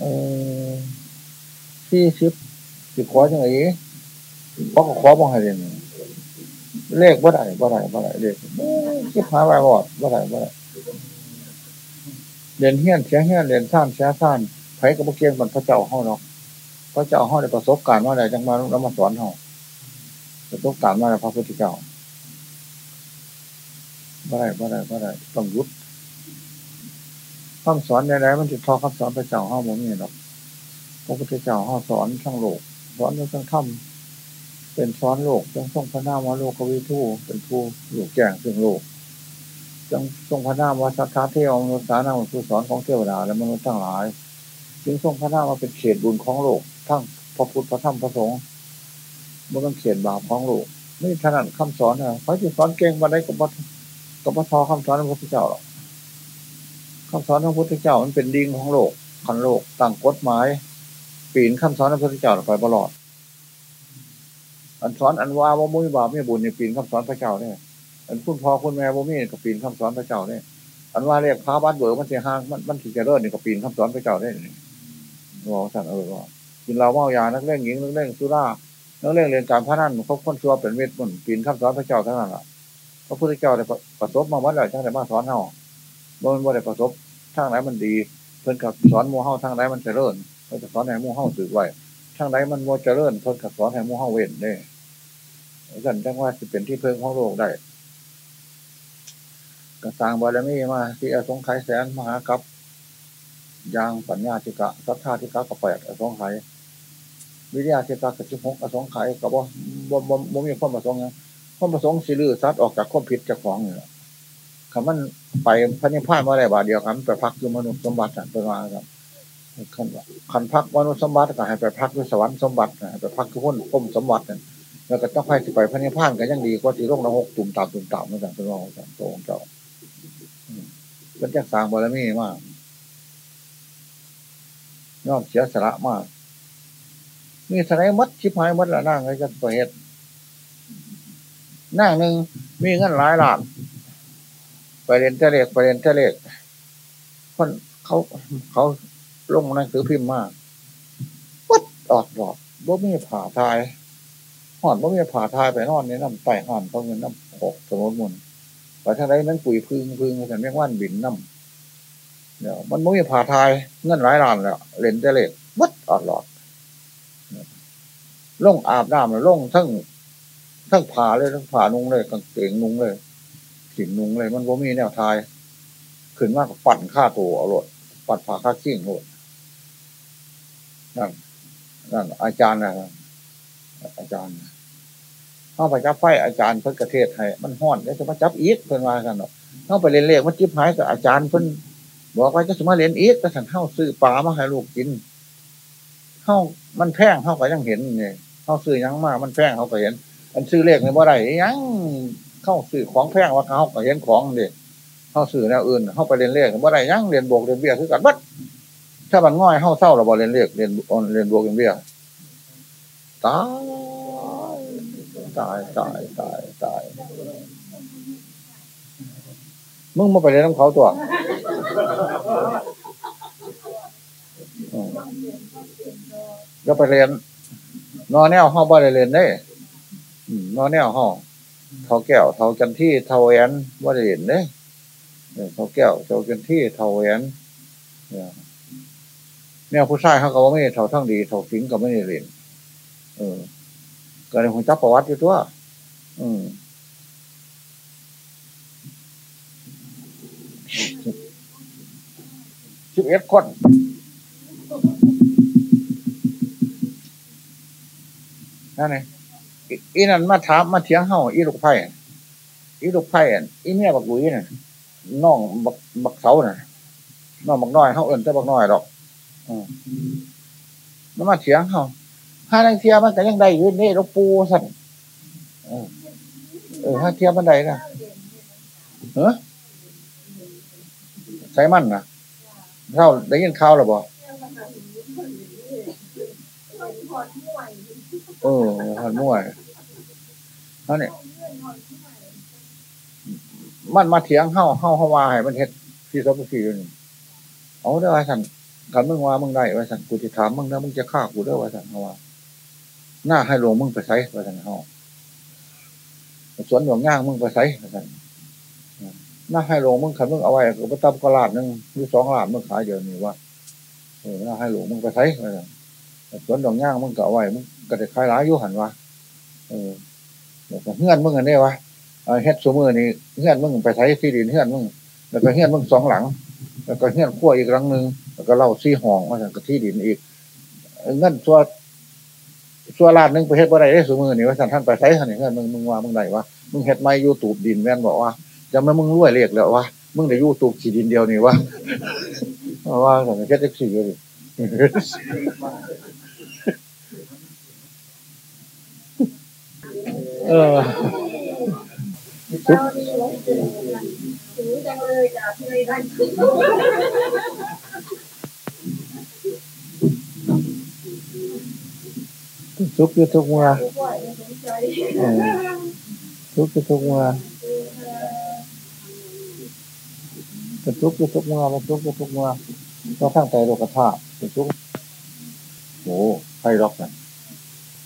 เออที่ชิปสิขอจังไงเพราะขอบ้องให้เรียนเลขบ่ได้บ่ได้บ่ได้เลขชิบหายไปบอดบ่ได้บ่ได้เรียนเฮี้ยนเสียเฮี้ยนเรียนซ่านเสียซ่านไผกับพวกเกียงมันพระเจ้าห้องเนาะพระเจ้าห้องได้ประสบการณ์ว่าอะไรจังมาแล้วมาสอนห้องประสบการณ์ว่าอะไรพระพุทธเจ้าบ่ได้บ่ได้บ่ได้ต้องยุด คำสอนใดๆมันจะทอคำสอนพระเจ้าห้องมันนี่หรอกพระพุทธเจ้าห้องสอนทั้งโลก สอนทั้งธรรมเป็นสอนโลกจงทรงพระนามว่าโลกวิทูเป็นผู้หลูกแจ้งซึ่งโลกจงทรงพระนามว่าสัทธาเทวมนุษย์สานาผู้สอนของเทวดาและมนุษย์ทั้งหลาย จึงทรงพระนามว่าเป็นเขตบุญของโลก ทั้งพระพุทธพระธรรมพระสงฆ์มันต้องเขียนบาปของโลกไม่ถนัดคำสอนนะเขาจะสอนเก่งมาได้กับกับพระทอคำสอนของพระพุทธเจ้าหรอก คำสอนของพระพุทธเจ้ามันเป็นดิ่งของโลกขันโลกตั้งกฎหมาย ปีนคำสอนของพระพุทธเจ้าไปตลอด อันสอนอันว่าว่ามุ้ยบาปไม่บุญเนี่ยปีนคำสอนพระเจ้าเนี่ยอันคุณพ่อคุณแม่บ่มีก็ปีนคำสอนพระเจ้าเนี่ยอันว่าเรียกพระบ้านเบิกมันเสียห้างมันมันถี่จะเลิศนี่ก็ปีนคำสอนพระเจ้าได้เนี่ยบอกสั่งเออว่ากินเหล้าเมายานักเล่นหญิงนักเล่นสุรานักเล่นเรียนการพระนั่นเขาคนชัวเป็นเม็ดมุ่นปีนคำสอนพระเจ้าเท่านั้นแหละพระพุทธเจ้าได้ประสบมาวัดแล้วช่างได้มาสอนเฮาบ่มันบ่ได้ประสบ ทางไหนมันดี เพิ่นกับสอนมูเฮาทางไหนมันเจริญเพิ่นจะสอนให้มูเฮาสืบไว้ทางไหนมันโมเจริญเพิ่นกับสอนให้มูเฮาเว้นเนี่ยกันจังว่าจะเป็นที่เพิ่งของโลกได้กระสางบารมีมาที่อสงไขยแสนมหากับยางปัญญาธิกะสัทธาธิกะกับแปดอสงไขยวิทยาธิกะกับสิบหกอสงไขยกับว่าบ่บ่บ่มีความประสงค์นะความประสงค์สิลือซัดออกจากความผิดจากของเนี่ย คำมันไปพระนิพพานมาได้บาทเดียวครับไปพักคือมนุษย์สมบัติเป็นว่าครับขันขันพักมนุษย์สมบัติก็ให้ไปพักด้วยสวรรค์สมบัติไปพักคือพ้นพ้มสมบัติเนี่ยแล้วก็ต้องไปสิไปพระนิพพานก็ยังดีกว่าที่โลกนรกตุ่มตามตุ่มตามเหมือนกันเป็นว่าจากโตของเจ้าเป็นจักสางบารมีมากยอมเสียสละมากมีสไลมัดชิบหายมัดละนั่งไอ้กันประเหตุนั่งหนึ่งมีเงินหลายล้าน ไปเรียนเทเลกไปเรียนเทเลกคนเขาเขาลงหนังสือพิมพ์มากวัดออกดอกบ่มีผ่าทายห่อนบ่มีผ่าทายไปนอนในน้ำไต่ห่อนเขาเงินน้ำหกสมุนมุนไปทางใดนั้นปุ๋ยพึ่งพึ่งแต่แมงว่านบินน้ำเดี๋ยวมันบ่มีผ่าทายเงินหลายล้านแล้วเรียนเทเลกวัดออกดอกลงอาบน้ำลงทั้งทั้งผ่าเลยทั้งผ่านุ่งเลยกางเกงนุ่งเลย ขินนุ่งเลยมันว่มีแนวทาย ขึ้นมากปั่นฆ่าตัวเอาหลดปั่นผ่าฆ่าขี้งหลดนั่นนั่นอาจารย์นะอาจารย์เข้าไปจับไฟอาจารย์เพิ่นกระเทศให้มันห้อนแล้วจะมาจับอีกเพิ่นมากันเนาะเข้าไปเรียนเลขมันจิบหายกับอาจารย์เพิ่นบอกว่าจะสมาเรียนอีกก็สั่เข้าซื้อปลามาให้ลูกกินเข้ามันแพงเข้าไปยังเห็นเนี่ยเข้าซื้อยังมากมันแพงเขาก็เห็นมันซื้อเลขในบ่ได้ยัง เข้าซื้อของแพงว่าเขาก็เห็นของเด็กเข้าซื้อแนวอื่นเข้าไปเรียนเลขบ่ได้ยังเรียนบวกเรียนเบี้ยคือกันบัดถ้ามันง่อยเข้าเศร้าเราบ่เรียนเลขเรียนเรียนบวกเรียนเบี้ยตายตายตายตายตายมึงมาไปเรียนน้ำเขาตัวก็ไปเรียนนอนแนวห้องบ่ได้เรียนได้นอนแนวห้อง เท่าแก้วเท่ากันที่เท่าแอนว่าได้เรียนได้เท่าแก้วเท่ากันที่เท่าแอนแนวผู้ชายเขาก็ว่าไม่เท่าทั้งดีเท่าสิงก็ไม่ได้เรียนเออก็เลยคงจับประวัติอยู่ตัว อืมสิบเอ็ดคนนั่นไง อีนั่นมาถามมาเถียงเฮาอีลูกไผ่อีลูกไผ่อีเมียบักบุยน่ะน้องบักบักเสาน่ะน้องบักน้อยเฮาเอิ้นแต่บักน้อยดอกอืมมันมาเถียงเฮาห้านังเทียมันก็ยังได้อยู่นี่ลูกปูสั่นเออห้าเทียมันได้นะเฮ้ใช้มันนะเท่าได้ยินข่าวหรือเปล่าเออหันมั่ว เนี่ยมันมาเถียงเฮ้าเฮ้าเฮ้าว่าให้มันเฮ็ดที่สมุทรีอยู่นี่เอาได้ว่าสั่นขันมึงว่ามึงได้ว่าสันกูจะถามมึงนะมึงจะฆ่ากูได้ว่าสันเขาว่าหน้าให้หลวงมึงไปใช้ว่าสันเขาสวนหลวงย่างมึงไปใช้ว่าสันหน้าให้หลวงมึงขันมึงเอาไว้กูไปตับกระลาดหนึ่งหรือสองลาดมึงขายเดี๋ยวนี้ว่าเออหน้าให้หลวงมึงไปใช้ว่าสันสวนหลวงย่างมึงก็เอาไว้มึงก็ได้ขายร้ายยุหันวะเออ เฮือนมึงอันนี้วะเฮ็ดสมือนี่เฮือนมึงไปใช้ที่ดินเฮือนมึงแล้วก็เฮือนมึงสองหลัง แล้วก็เฮือนขั้วอีกครั้งหนึ่งแล้วก็เล่าซี่ห้องมาจากที่ดินอีกเงินชัวชัวลาดนึงไปเฮ็ดบ่ได้ได้สมือนี่ว่าสันท่านไปใช้ท่านเฮือนมึงมึงว่ามึงได้วะมึงเฮ็ดไม่ยูตูบดินแม่นบอกว่าจะไม่มึงรวยเรียกแล้ววะมึงได้ยูตูบขี่ดินเดียวนี่วะว่าแต่เฮ็ดได้สี่เลย เออทุกข์อยู่ทุกเมื่อทุกข์อยู่ทุกเมื่อเป็นทุกข์อยู่ทุกเมื่อเป็นทุกข์อยู่ทุกเมื่อเราทั้งใจโลกธาตุเป็นทุกข์โอ้ไพเราะนะ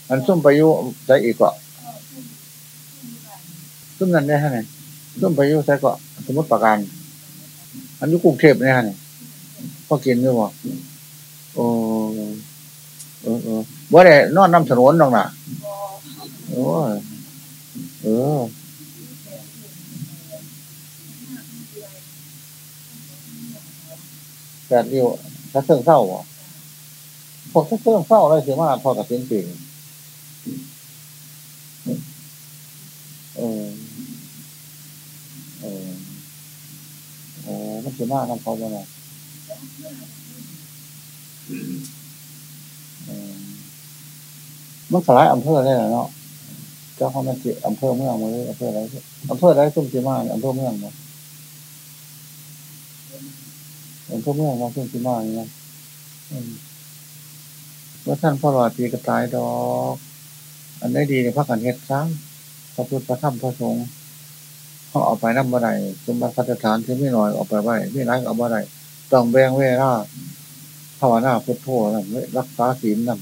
อันซุ่มไปอยุใจอีกก็ ซุ่มนั่นได้ฮะเนี่ยซุ่มไปยุใจก็สมมติประการอันอยุกรุงเทพเนี่ยฮะเนี่ยพอกินด้วยบ่โอ้เออเออว่าได้นอนน้ำถนนตรงน่ะโอ้เออแปดเดียวถ้าเครื่องเศร้าอ่พวกถ้าเครื่องเศร้าอะไรเสียมาพอกับเสียงเก่งเออ เออโอ้มันเสียมากน้ำเขาบ่เนาะเออมันขลายอำเภอได้เหรอเนาะเจ้าเขามาเจีอำเภอเมืองมาเลยอำเภออะไรอำเภออะไรซุ่มเสียมากอำเภอเมืองเนาะอำเภอเมืองเราซุ่มเสียมากอย่างเงี้ยว่าท่านพ่อหลอดปีกระตายดอก อันได้ดีในพระกันเฮ็ดซ้ำพระพุทธพระธรรมพระสงฆ์ เขาเอาไปน้ำบ่ได้สมบัติพัฒฐานที่ไม่น้อยเอาไปไว้ไม่ร้ายเอาบ่ได้ต้องแบ่งเวลาภาวนาพุทโธนั่นรักษาศีลนั่น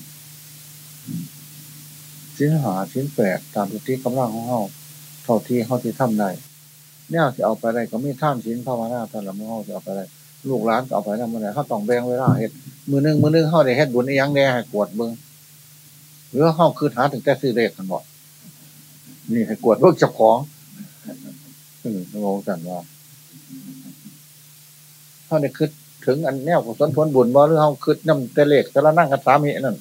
ศีลหาศีลแปดตามสติกำลังของเขาเท่าที่เขาที่ทำได้เนี่ยจะเอาไปได้ก็ไม่ท่ามศีลภาวนาแต่ละมือเขาจะเอาไปได้ลูกหลานก็เอาไปน้ำบ่ได้เขาต้องแบ่งเวลาเฮ็ดมือหนึงมือหนึงเขาได้เฮ็ดบุญอีหยังแน่ให้กวดเบิ่งหรือเขาคือหาถึงแต่ซื้อเลขกันบ่นี่ให้กวดเบิ่งเจ้าของ อืมงงกันว่าเขาได้คิดถึงอันแนวของสนทนบุญบ่หรือเขาคิดนำแต่เลขแต่ละนั่งกันสามีนั่น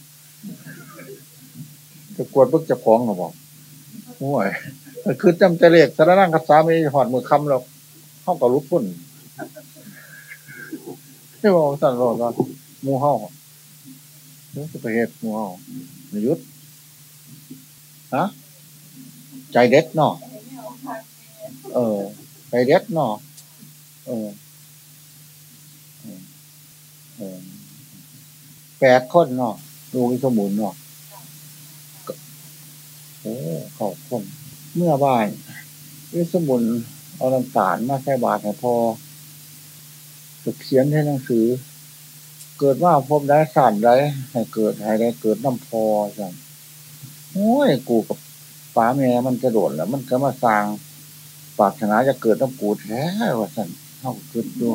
จะกวดเบิ่งเจ้าของก็บอกโอ้ยมันคือจำแต่เลขแต่ละนั่งกันสามีหอดมือคำแล้วเขาก็รู้พุ่นไม่บอกสั่นหรอกว่าหมูเฮาเรื่องไปเหตุหมูเฮายุดฮะใจเด็ดเนาะ เออใจเด็ดเนาะเออแปดคนเนาะลูกอิสมุนเนาะโอ้เขาคนเมื่อบ่ายอิสมุนเอาน้ำตาลมาใส่บาตรให้พอจะเขียนให้หนังสือ เกิดว่าพบได้สั่นได้ให้เกิดให้ได้เกิดน้ำพอสั่นโอ้ยกูกับป้าแม่มันกระโดดแล้ว มันก็มาสร้าง ปารถนาจะเกิดน้ำกูแท้ว่าสันเท่าเกิดดู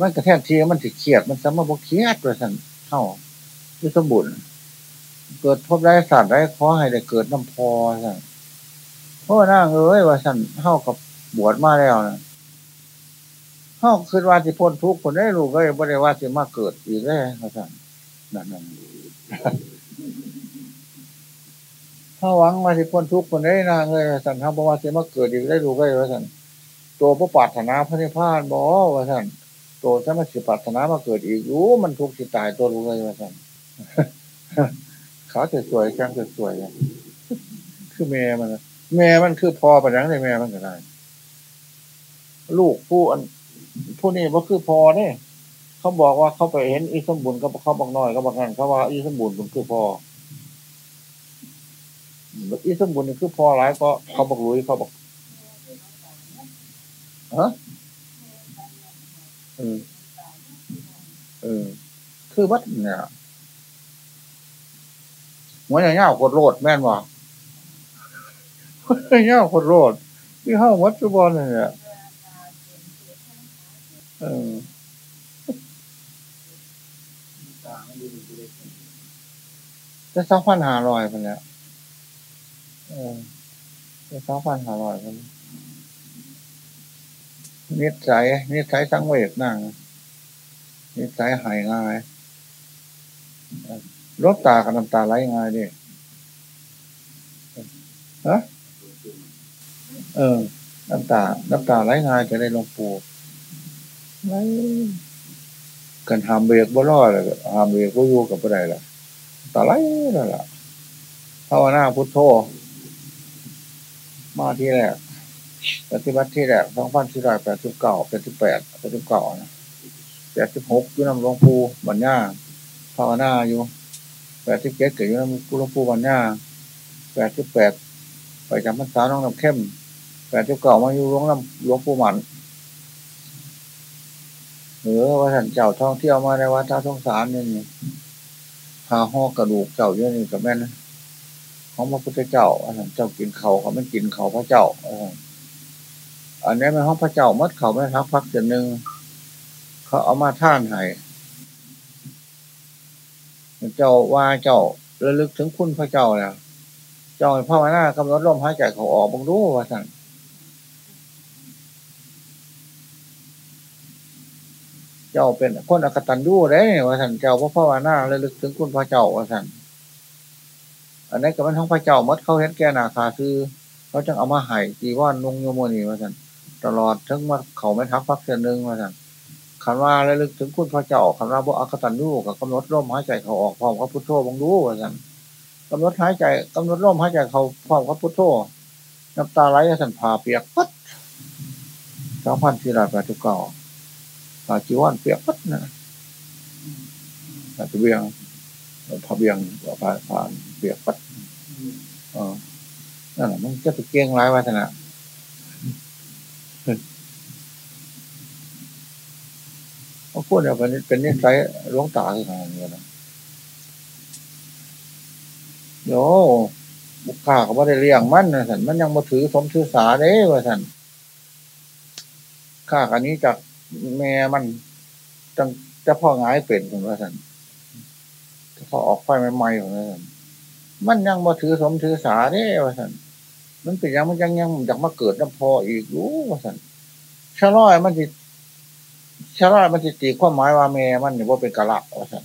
มันกระแทกทีมันสิเครียดมันสามารถบกเครียดว่าสันเท่าที่สมบูรณ์เกิดพบได้สั่นได้ขอให้ได้เกิดน้ำพอสันเพราะว่านั่งเอ้ยว่าสันเท่ากับบวชมาแล้วนะเท่าคือว่าสิพ้นทุกข์คนได้ลูกก็ไม่ได้ว่าสิมาเกิดอีกแล้ว่าสันนั่นนั่น ถ้าหวังว่าสิพ้นทุกข์คนได้นางเลยสันทำเพราะว่าสิมาเกิดอีกได้ดูก็ว่าสันตัวพระปรารถนาพระนิพพานบอกว่าสันตัวจะมาสิปรารถนามาเกิดอีกรู้มันทุกข์สิตายตัวรู้เลยว่าสันขาจะสวยแข้งจะสวยเลยคือแม่มันแม่มันคือพอปัญญาในแม่มันก็ได้ ลูกผู้อันผู้นี้ว่าคือพอเนี่ยเขาบอกว่าเขาไปเห็นอีสมบุญก็เขาบอกน้อยก็บอกงั้นเขาว่าอีสมบุญมันคือพอ อีสมบูรณ์นี่คือพอหลายก็เขาบอกลุยเขาบอกฮะเออเออ คือวัดเนี่ยหัวใหญ่เงาโคตรโลดแม่นวะหัวใหญ่เงาโคตรโลดที่ห้าวัดจุบอลเนี่ยเออจะสองพันหาลอยไปแล้ว เออสองพันหาลอยไปนิสัยนิสัยสังเวชนั่งนิสัยหายง่ายรถตากับน้ำตาไหลง่ายดิฮะเออ น้ำตา น้ำตาไหลง่ายจะได้ลงปูไหลกันหามเบรกบ่รอดเลยหามเบรกบ่อยู่กับบ่ได้ละตาไหลแล้วล่ะภาวนาพุทโธ มาที่แรกปฏิบัติที่แรกสองพันสี่ร้อยแปดสิบเก้าแปดสิบแปดแปดสิบเก้านะแปดสิบหกอยู่น้ำหลวงปู่บัญญาภาวนาอยู่แปดสิบเจ็ดเกิดอยู่น้ำหลวงปู่บัญญาแปดสิบแปดไปจำพรรษาน้องน้ำเข้มแปดสิบเก้ามาอยู่หลวงน้ำหลวงปู่หมันหรือว่าท่านเจ้าท่องเที่ยวมาในวัดท่าท่องสารนี่หาห่อกระดูกเจ้าเยอะนี่กับแม่นะ ของพระพุทธเจ้าท่านเจ้ากินเขาเขาไม่กินเขาพระเจ้าอันนี้เป็นห้องพระเจ้ามัดเขาไม่ทักพักเดือนหนึ่งเขาเอามาท่านให้เจ้าว่าเจ้าระลึกถึงคุณพระเจ้าแล้วเจ้าพ่อมาหน้ากำหนดลมหายใจเขาออกบังรู้ว่าสั่นเจ้าเป็นคนอกตันยูได้ว่าสั่นเจ้าพ่อพ่อมานาระลึกถึงคุณพระเจ้าว่าสั่น อันนี้ก็เป็นห้องพระเจ้ามัดเขาเห็นแก่นาคาคือเขาจึงเอามาให้จีว่านนุ่งโยมนีว่าสั่นตลอดทั้งมาเขาไม่ทักพักเดือนหนึ่งว่าสั่นคันว่าระลึกถึงคุณพระเจ้าคันว่าบ่อักตันยูกับกำหนดลมหายใจเขาออกพร้อมกับพุทโธบังรู้ว่าสั่นกำหนดหายใจกำหนดลมหายใจเขาพร้อมกับพุทโธน้ำตาไหลสั่นผ่าเปียกปัดสองพันสี่ร้อยแปดสิบเก้าผ่าจีวรเปียกปัดนะผ่าเบียงผ่าเบียงผ่าผ่า เปียกปัดอ๋อนั่นแหละมันจะไปเก่งร้ายวัฒนะเขาพูดเนี่ยเป็นเป็นนิสัยหลวงตาที่ทำอย่างนี้นะโยบุกขาเขาไม่ได้เลี้ยงมันนะสันมันยังมาถือสมถือสาเด้ว่าสันข้าอันนี้จากแม่มันจังจะพ่อง่ายเป็นคนว่าสันจะพ่อออกไฟใหม่ๆของว่าสัน มันยังมาถือสมถือสาเด้ว่าสันมันเป็นยังมันยังยังอยากมาเกิดน้ำพออีกรู้ว่าสันชะล้อยมันจิชะล้อยมันจิตีความหมายว่าแม่มันเนี่ยว่าเป็นกะละว่าสัน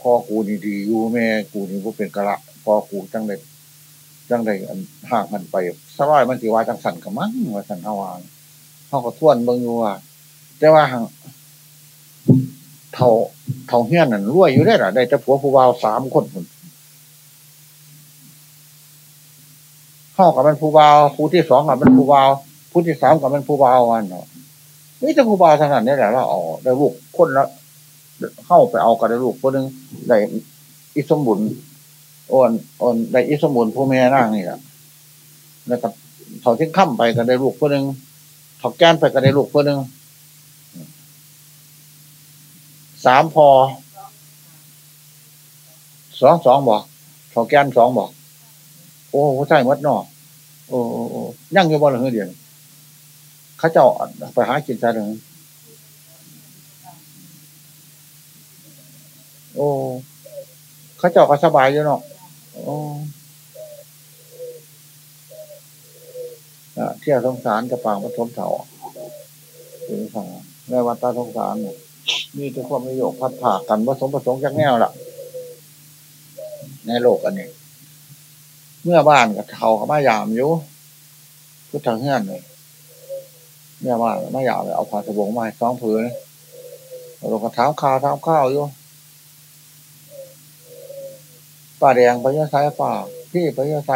พ่อกูนี่ดีอยู่แม่กูนี่ว่าเป็นกะละพ่อกูจังเลยจังเลยห่างกันไปชะล้อยมันสิว่าจังสันกับมั้งว่าสันเฮาวางเขาก็ท่วนเบิ่งอยู่ว่าแต่ว่าห่างเท่าเท่าเฮี้ยนนั่นรวยอยู่ได้หรอได้แต่ผัวผู้บ่าวสามคนคน เข้ากับเป็นผู้บ่าผู้ที่สองกับเป็นผู้บ่าผู้ที่สามกับเป็นผู้บ่าววันเนาะนี่จะผู้บ่าวขนาดนี้แหละเราเอาได้ลูกคนละเข้าไปเอากันได้ลูกคนหนึ่งได้อิสมบุญอ่อนอ่อนได้อิสมบุญผู้แม่นั่งนี่แหละแล้วก็เขาที่ข้ามไปกันได้ลูกคนหนึ่งเขาแก้นไปกันได้ลูกคนหนึ่งสามพอสองสองบอกเขาแก้นสองบอก อ้ใช่มัดนอโอ้โอ้ยั่งอยู่บ่หรือเดียวเขาเจ้าไปหากินใช่หรือโอ้เขาเจ้าก็สบายอยู่เนาะโอ้เที่ยวสงสารกระปังปฐมเถาถึงสั่งในวัดตาสงสารเนี่ยมีแต่ความนิยมพัดผ่ากันผสมผสมจากแนวละในโลกอันนี้ เมื่อบ้านกับเขากับมายามอยู่พุทธเฮือนเลยเมื่อบ้านมายามเลยเอาผ้าสบงมาสองผืนเราก็เท้าขาวเท้าข้าวอยู่ป่าแดงไปยะไซป่าพี่ไปยะไซ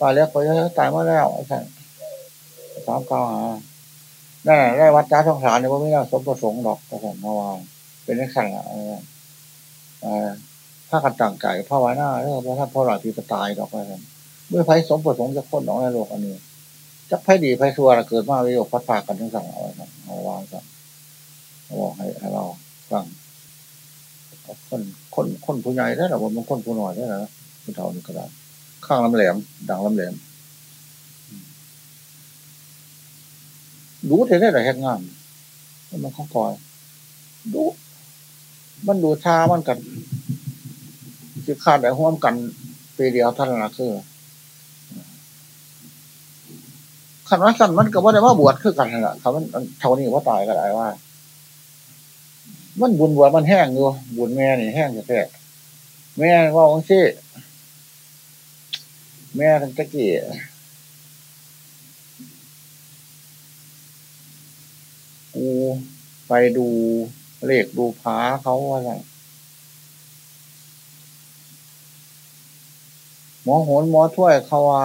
ป่าเล็กไปยะตายมาแล้วใช่สามข้าวหานั่นได้วัดจ้าทองสารเนี่ยว่าไม่ได้สมประสงค์ดอกกระผมเมื่อวานเป็นนักสั่งอะ ถ้ากันต่างไก่ภาวนาเรื่องพระท่านพ่อหลานที่จะตายดอกอะไรเมื่อไพ่สมประสงค์จะพ้นออกในโลกอันนี้จะไพ่ดีไพ่ชั่วเกิดมาวิโยพัดพากันทั้งสั่งเอาไว้ครับเอาวางสั่งเอาบอกให้เราฟังคนคนคนผู้ใหญ่ได้หรอมันคนผู้น้อยได้หรอผู้เฒ่านี่ก็ได้ข้างลำแหลมดังลำแหลมดูเท่ได้หรอแห่งงานมันข้องคอยดูมันดูชามันกัน คือขาดแต่ห่วมกันปีเดียวท่านละคือขันว่าสั่นมันก็ว่าได้ว่าบวชคือกันแหละเขามันเท่านี้ว่าตายก็ได้ว่า มันบุญบวชมันแห้งอยู่บุญแม่นี่แห้งแท้แม่ว่าองค์ีแม่ทั้งตะกี้กูไปดูเลขดูผาเขาว่าไง มอโหนหมอถ้วยเขาว่า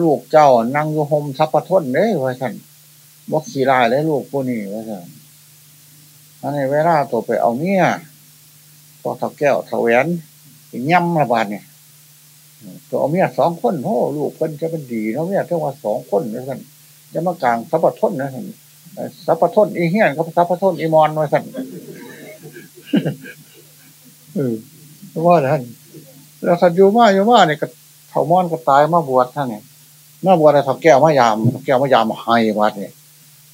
ลูกเจ้านั่งอยู่หมทับปะทนเด้ว่าสันบอกขี่ลายเลยลูกผู้นี้ว่าสันอันนี้เวลาตัวไปเอาเมียพอถักแก้วถแหวนย่ำระบาดเนี่ยตัวเอาเมียสองคนโอ้ลูกเพิ่นจะเป็นดีเนาะเมียเทั้งว่าสองคนนะสันจะมากลางทับปะทนนะสันสัพพทนอีเฮียนกับสัพพทนอีมอนว่าสันเออว่าท่าน แล้วขันอยู่มาอยู่มาเนี่ยก็เถามอนก็ตายมาบวชท่านเนี่ยมาบวชอะไรเถาแก้วมายามเถาแก้วมายามให้วัดเนี่ย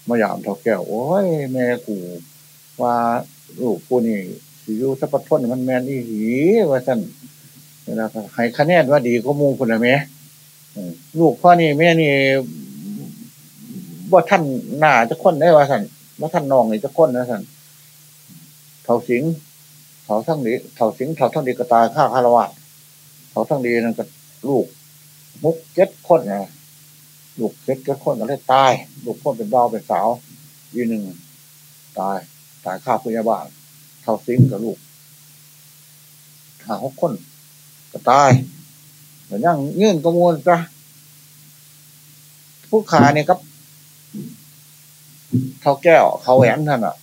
มายามเถาแก้วโอ้ยแม่กูว่าลูกกูนี่สิอยู่สัพพทนมันแมนอีหีว่าสันเวลาให้คะแนนว่าดีก็มูคุณนะแม่ลูกพ่อนี่แม่นี่ว่าท่านหน้าจะค้นได้ว่าสันว่าท่านนองนี่จะค้นนะสันเถาสิงเถาทั้งดีเถาสิงเถาทั้งดีกระตายข้าคารวะ เถาทั้งดีนั่นก็ลูกมุกเจ็ดคนนะลูกเจ็ดเจ็ดคนก็เลยตาย ลูกคนเป็นดาวเป็นสาวยีหนึ่งตาย ตายข้าพยาบาลเถาสิงกับลูกหาหกคน ก็ตายเหมือนยังยื่นกระมวลจ้ะผู้ขาเนี่ยครับเท่าแก้วเขาแหวนท่านอะ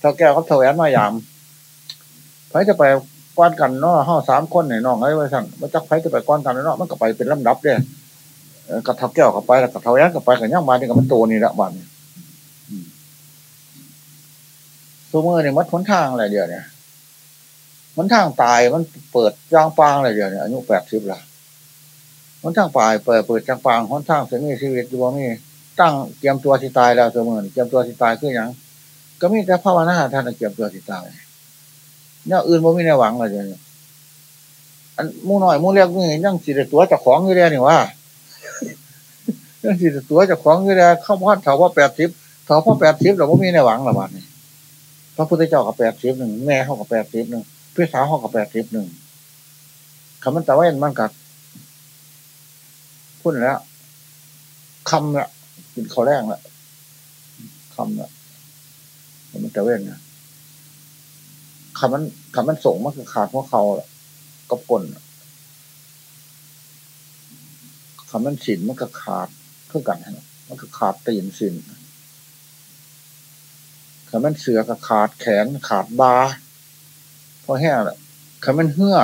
เท่าแก้วเขาเท่าแหวนมายามไผจะไป ก้อนกันเนาะห้าสามคนไหนน้องไอ้ไว้สั่งมาจักไผจะไปก้อนกันเนาะมันก็ไปเป็นลำดับเนี่ยกับเท่าแก้วกับไปแล้วกับเท่าแหวนกับไปกับย่างมาเนี่ยกับมันโตนี่ละบ้านเนี่ยซูเมอร์เนี่ยมัดทนทางอะไรเดียวเนี่ยมันทางตายมันเปิดจางปางอะไรเดียวเนี่ยอายุแปดสิบละมันทางปลายเปิดเปิดจางปางคนทางเสียมีชีวิตอยู่ว่ตั้งเตรียมตัวที่ตายแล้วเสมอเตรียมตัวที่ตายคืออย่างก็มีแต่ภาวนาท่านเตรียมตัวที่ตาย เนี่ยอื่นบ่มีในหวังเลยเนี่ยอันมู่น้อยมู่เล็กนี่ยังสิตัวจะของอยู่เลยนี่ว่ายังสิตัวจะของอยู่เลยเข้าพัดเถาว่าแปดสิบเถาพ่อแปดสิบเราบ่มีในหวังหรอบ้านนี้พระพุทธเจ้ากับแปดสิบหนึ่งแม่เขากับแปดสิบหนึ่งพี่สาวเขากับแปดสิบหนึ่งคำมันแต่ว่ามันกัดพูดแล้วคำละกินข้าวแรงละคำละมันจะเว้นนะ คำมันคำมันส่งมันคือขาดพวกเขากับกลคำมันสินมันก็ขาดเพื่อกันมันก็ขาดตีนสินคำมันเสือก็ขาดแขนขาดบาเพอแห้งละคำมันเหื่อ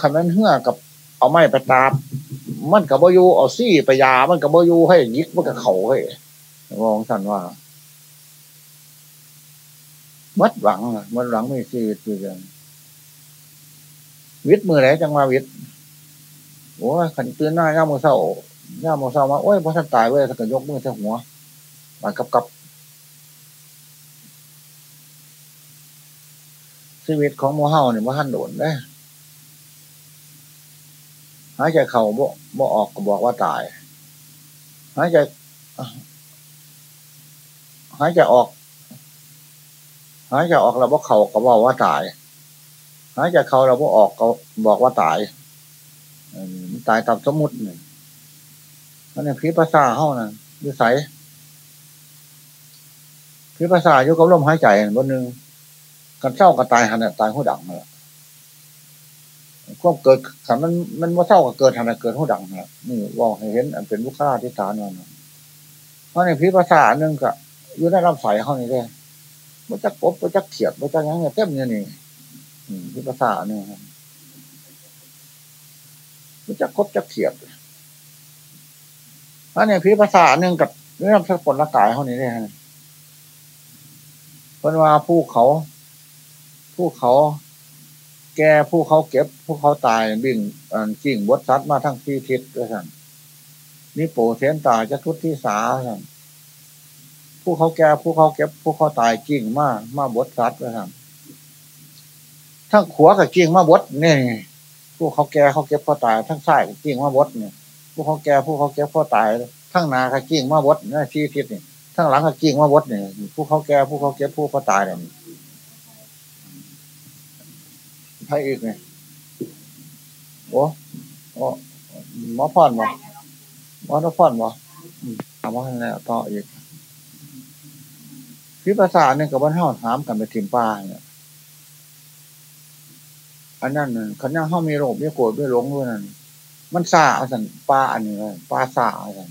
คำมันเหื่อกับเอาไม้ไปตาบมันกับโบยูเอาซี่ไปยา มันกับโบยูให้ยิกมันกับเขาให้มองสันว่า มัดหวังมัดหวังไม่ชีวิตอยู่กันวิทย์มือไหนจังมาวิทย์โอ้ยขันตื่นหน้าย่ามือเศร้าย่ามือเศร้ามาโอ้ยพอท่านตายเว้ยถ้าเกิดยกมือใส่หัวมากับกับชีวิตของโมเฮาเนี่ยว่าท่านโดนได้หายใจเข่าบ่บ่ออกก็บอกว่าตาย หายใจหายใจออก หายใจออกเราบ่เข่าก็บอกว่าตาย หายใจเข่าเราบ่ออกก็บอกว่าตายตายตามสมมติเนี่ยอันนี้พิภาษาเฮ้านะดูใสพิภาษาอยู่กับลมหายใจบนหนึ่งกันเศร้ากันตายหันตายหัวดังเลยความเกิดขันมันมันว่าเศร้ากับเกิดทำไมเกิดหูดังนะนี่ว่าให้เห็น อันเป็นลูกค้าที่ฐานนั่นเพราะในพิภาษาหนึ่งก็อยู่ในลำไส้เขานี่เลย มันจะกบมันจะเขียดมันจะยังไงเต็มเนี่ยนี่พิภาษาเนี่ยมันจะกบจะเขียดอันนี้พิภาษาหนึ่งกับเรื่องสกุลร่างกายเขานี่เลยเพราะว่าผู้เขาผู้เขา แก่ผู้เขาเก็บ ผู้เขาตายบิ่งกิ่งบดซัดมาทั้งที่ทิศด้วยกันนี่โปเทนตายจะทุตที่สาท่าน ผู้เขาแก่ผู้เขาเก็บ ผู้เขาตายกิ่งมามาบดซัดด้วยกันทั้งขัวกับกิ่งมาบดเนี่ยผู้เขาแก่เขาเก็บเขาตายทั้งใส้กิ่งมาบดเนี่ยผู้เขาแก่ผู้เขาเก็บเขาตายทั้งนากับกิ่งมาบดนี่ที่ทิศนี่ยทั้งหลังกับกิ่งมาบดเนี่ยผู้เขาแก่ผู้เขาเก็บผู้เขาตายเนี่ยใครอีกเนี่ยโอ้โอ้หมอพรบ่หมอนพรบ่ถามว่าอะไรต่ออีก พิภาษาหนึ่งกับบ้านเฮาถามกันไปถิ่มป้าเนี่ยอันนั้นขันย่างห้ามีโรคมีโกรธมีหลงด้วยนั่นมันซาอาสันปลาอันนี้เลยปลาซาอาสัน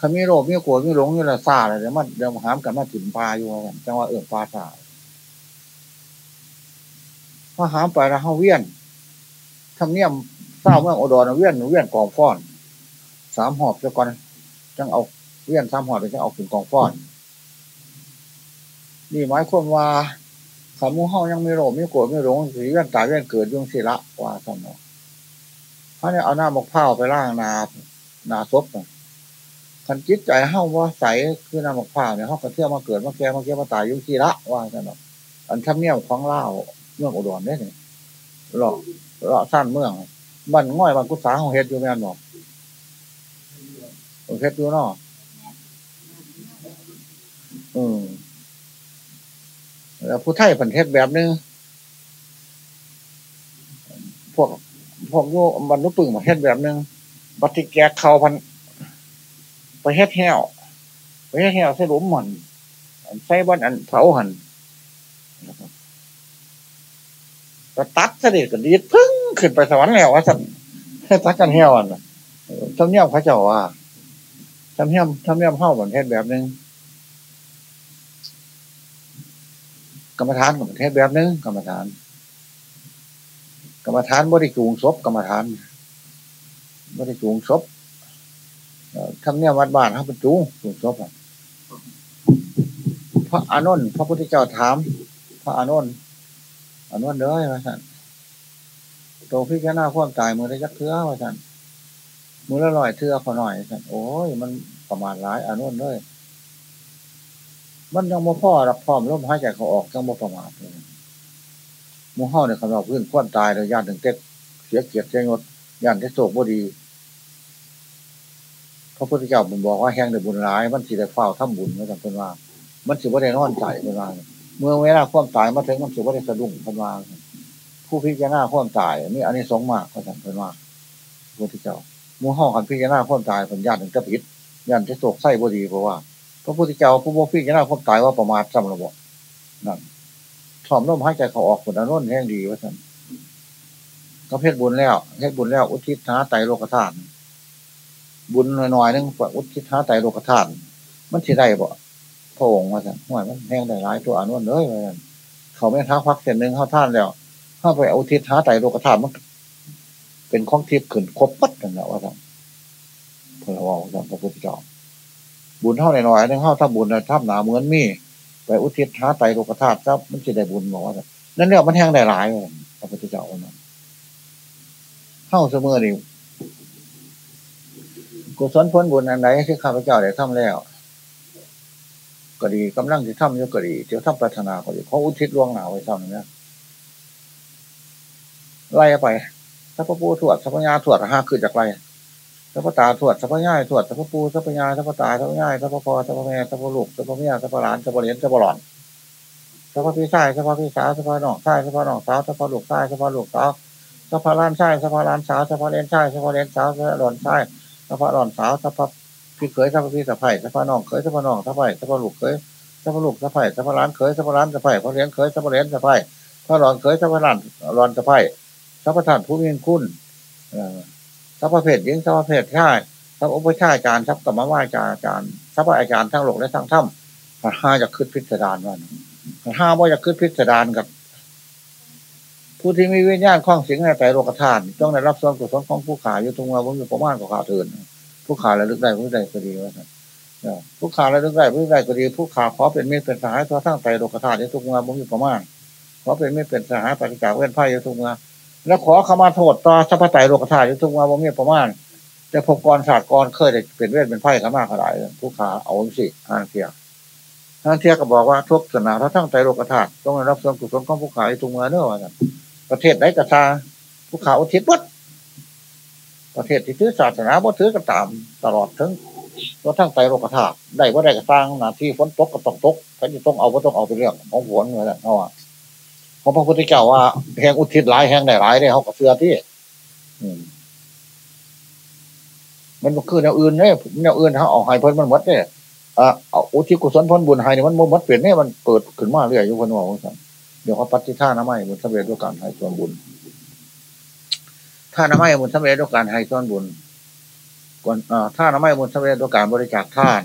ขันมีโรคมีโกรธมีหลงนี่ละซาเลยเดี๋ยวมันเดี๋ยวหามกันมาถิ่มปลาอยู่กันจังว่าเออปลาซาพอหามไปแล้วเขาเวียนทำเนียมเศร้าเมื่ออุดรเวียนเวียนกองฟ้อนสามหอบเจะก่อนจังเอาเวียนสามหอบไปจังเอาขึ้นกองฟ้อน นี่หมายความว่าขามูเฮายังไม่โรไม่โกรธไม่หลงสีเวียนตายเวียนเกิดยุ่งสิละว่าสมองเพราะนี่ยเอาหน้าบอกเผาไปล่างนานาซบคันจิตใจเฮาว่าใสคือน้ำบอกเผาเนี่ยเฮาก็เที่ยวมาเกิดมาแก่มาเกี่ยวมาตายยุ่งสิละว่าสมองอันทำเนียมของเล่าเมืองอุดรเนี่ยหลอกหลอสั้นเมืองบ้านง่อยบ้านกุศลของเฮ็ดอยู่แม่นบอกเฮ็ดอยู่เนาะอืม แล้วผู้ไทยผันเทศแบบนึงพวกพวกโยบรรลุปึงมาเฮ็ดแบบนึงบัติแกเขาพันไปเฮ็ดแห้วไปเฮ็ดแห้วใส่หลุมมันใส่บ้านอันเผาหันก็ตัดเสด็จก็ดีพึ่งขึ้นไปสวรรค์แล้วว่าสั่นตัดกันแห้วอะทำเนียมเขาเจ้าว่าทำเนียมทำเนียมเข้าเหมือนเทศแบบนึง กรรมฐานกับประเทศแบบนึงกรรมฐาน กรรมฐานบริจูงศพกรรมฐานบริจูงศพทำเนี่ยวัดบ้านเขาเป็นจูงจูงศพพระอานนท์พระพุทธเจ้าถาม พระอานนท์อานนท์เด้อว่าสันโตพี่แค่หน้าความตายมือได้ยักเทือว่าสันมือละลอยเทือพอหน่อยสันโอ้ยมันประมาณร้ายอานนท์เลย มันยังโมพ่อรับพร้อมลมหายใจเขาออกยังโมประมาทเลยมูห่อเนี่ยเขาบอกพื้นควนตายเลยญาติถึงเต็กเสียเกียรติเสียงดญาติที่โศกบ่ดีพระพุทธเจ้าผมบอกว่าแห้งในบุญร้าย มันสิได้เฝ้าทำบุญไม่จำเป็นว่า มันสิว่าได้นอนใจเป็นว่าเมื่อเวลาความตายมาถึงมันสิว่าได้สะดุ้งเป็นว่าผู้พิจารณาความตายนี่อันนี้สงมากก็จำเป็นว่าพระพุทธเจ้ามูห่อกันพิจารณาความตายเป็นญาติถึงจะผิดญาติที่โศกไส้บ่ดีเพราะว่า พระพุทธเจ้าผู้บ่พิจารณาความตายว่าประมาทจำระบบนั่นถอมน้มหายใจเขาออกผลอนุนแห้งดีว่าท่านก็เพศบุญแล้วเพศบุญแล้ว อุทิศท้าไตโลกธาตุบุญหน่อยๆนึงอุทิศท้าไตโลกธาตุมันที่ได้บ่พระองค์ว่าท่านห่วยมันแห้งได้หลายตัวอนุนเลยว่าท่านเขาไม่ท้าพักเส้นหนึ่งเข้าท่านแล้วเข้าไปอุทิศท้าไตโลกธาตุมันเป็นของทิพย์ขึ้นครบปัดกันแล้วว่าท่านพระว่าท่านพระพุทธเจ้า บุญเท่าหน่อยๆนึงเท่าถ้าบุญนะถ้าหนาเหมือนมีไปอุทิศท้าไตโลกธาตุครับมันจะได้บุญบอกว่านั่นเรียกมันแห้งได้หลายพระพุทธเจ้านั้นเข้าเสมอนี่กุศลพ้นบุญอันไหนที่ข้าพเจ้าได้ทำแล้ว ก็ดีกำลังที่ทำเยอะก็ดีเดี๋ยวทำปรารถนาก็ดีเขาอุทิศล่วงหนาไว้ทำเนี้ไล่ไปถ้าพระปูถวดสัพยาถวดห้าคือจากไร สัพตาถวดสัพย่ายถวดสัพปูสัพยาสัพตาสัพย่ายสัพพอสัพแม่สัพลูกสัพเมียสัพหลานสัพเหรียญสัพหลอนสัพพี่ชายสัพพี่สาวสัพน้องชายสัพน้องสาวสัพลูกชายสัพลูกสาวสัพหลานชายสัพหลานสาวสัพเหรียญชายสัพเหรียญสาวสัพหลอนชายสัพหลอนสาวสัพพี่เขยสัพพี่สัพไผ่สัพน้องเขยสัพน้องสัพไผ่สัพลูกเขยสัพลูกสัพไผ่สัพหลานเขยสัพหลานสัพไผ่สัพเหรียญเขยสัพเหรียญสัพไผ่สัพหลอนเขยสัพหลานหลอนสัพไผ่สัพท่านผู้มีคุณ สัพเพศหญิงสัพเพศชายทัพอุปชาอาจารย์ทัพกรรมว่าอาจารย์ทัพอาจารย์ทั้งโลกและทั้งถ้ำห้าจะขึ้นพิสดารว่าห้าว่าจะขึ้นพิสดารกับ ผู้ที่มีวิญญาณคล้องสิงในใจโลกธาตุต้องได้รับส่วนกุศลของผู้ขาอยู่ตรงว่าผมอยู่ประมาณกับขาเถินผู้ขาระลึกได้ผู้ใดก็ดีว่าผู้ขาระลึกได้ผู้ใดก็ดี ผู้ขาขอเป็นเมตเป็นสายตัวทั้งใจโลกธาตุที่ทุกว่าผมอยู่ประมาณขอเป็นไม่เป็นสหายปฏิจจเว้นไพ่ยุทุกเมื่อ แล้วขอขมาโทษต่อสัพพไตโลกธาตุยุทุกมื่อบ่มีประมาณ แต่พกกรศาสตร์กรเคยได้เป็นเวทเป็นไพ่ขมากขนาดผู้ขาเอาสิอ่านเทียท่านเทียก็บอกว่าทุกศาสนาทั้งไตโลกธาตุต้องรับส่วนกุศลของผู้ขาทุกเมื่อเนื้อว่าประเทศไหนกระซาผู้ขาอุทิศวัดประเทศที่ถือศาสนาบ่ถือก็ตามตลอดถึงก็ทั้งไตโลกธาตุได้ว่าได้กระสร้างหน้าที่ฝนตกก็ต้องตกถ้าจะต้องเอาก็ต้องเอาไปเรื่องของฝนเหมือนกันเพราะว่า ของพระพุทธเจ้าว่าแห่งอุทิศหลายแห่งได้หลายได้เขาก็เสือที่มันคือแนวอื่นเนี่ยแนวอื่นเขาออกให้พ้นมันหมดเนี่ยอ่าเอาอุทิศกุศลพ้นบุญให้เนี่ยมันมดเปลี่ยนเนี่ยมันเกิดขึ้นมาเรื่อยอยู่คนว่าเดี๋ยวเขาปฏิท่าน้ำไม่บุญสำเร็จด้วยการให้ส่วนบุญท่าน้ำไม่บุญสำเร็จด้วยการให้ส่วนบุญก่อนท่าน้ำไม่บุญสำเร็จด้วยการบริจาคท่าน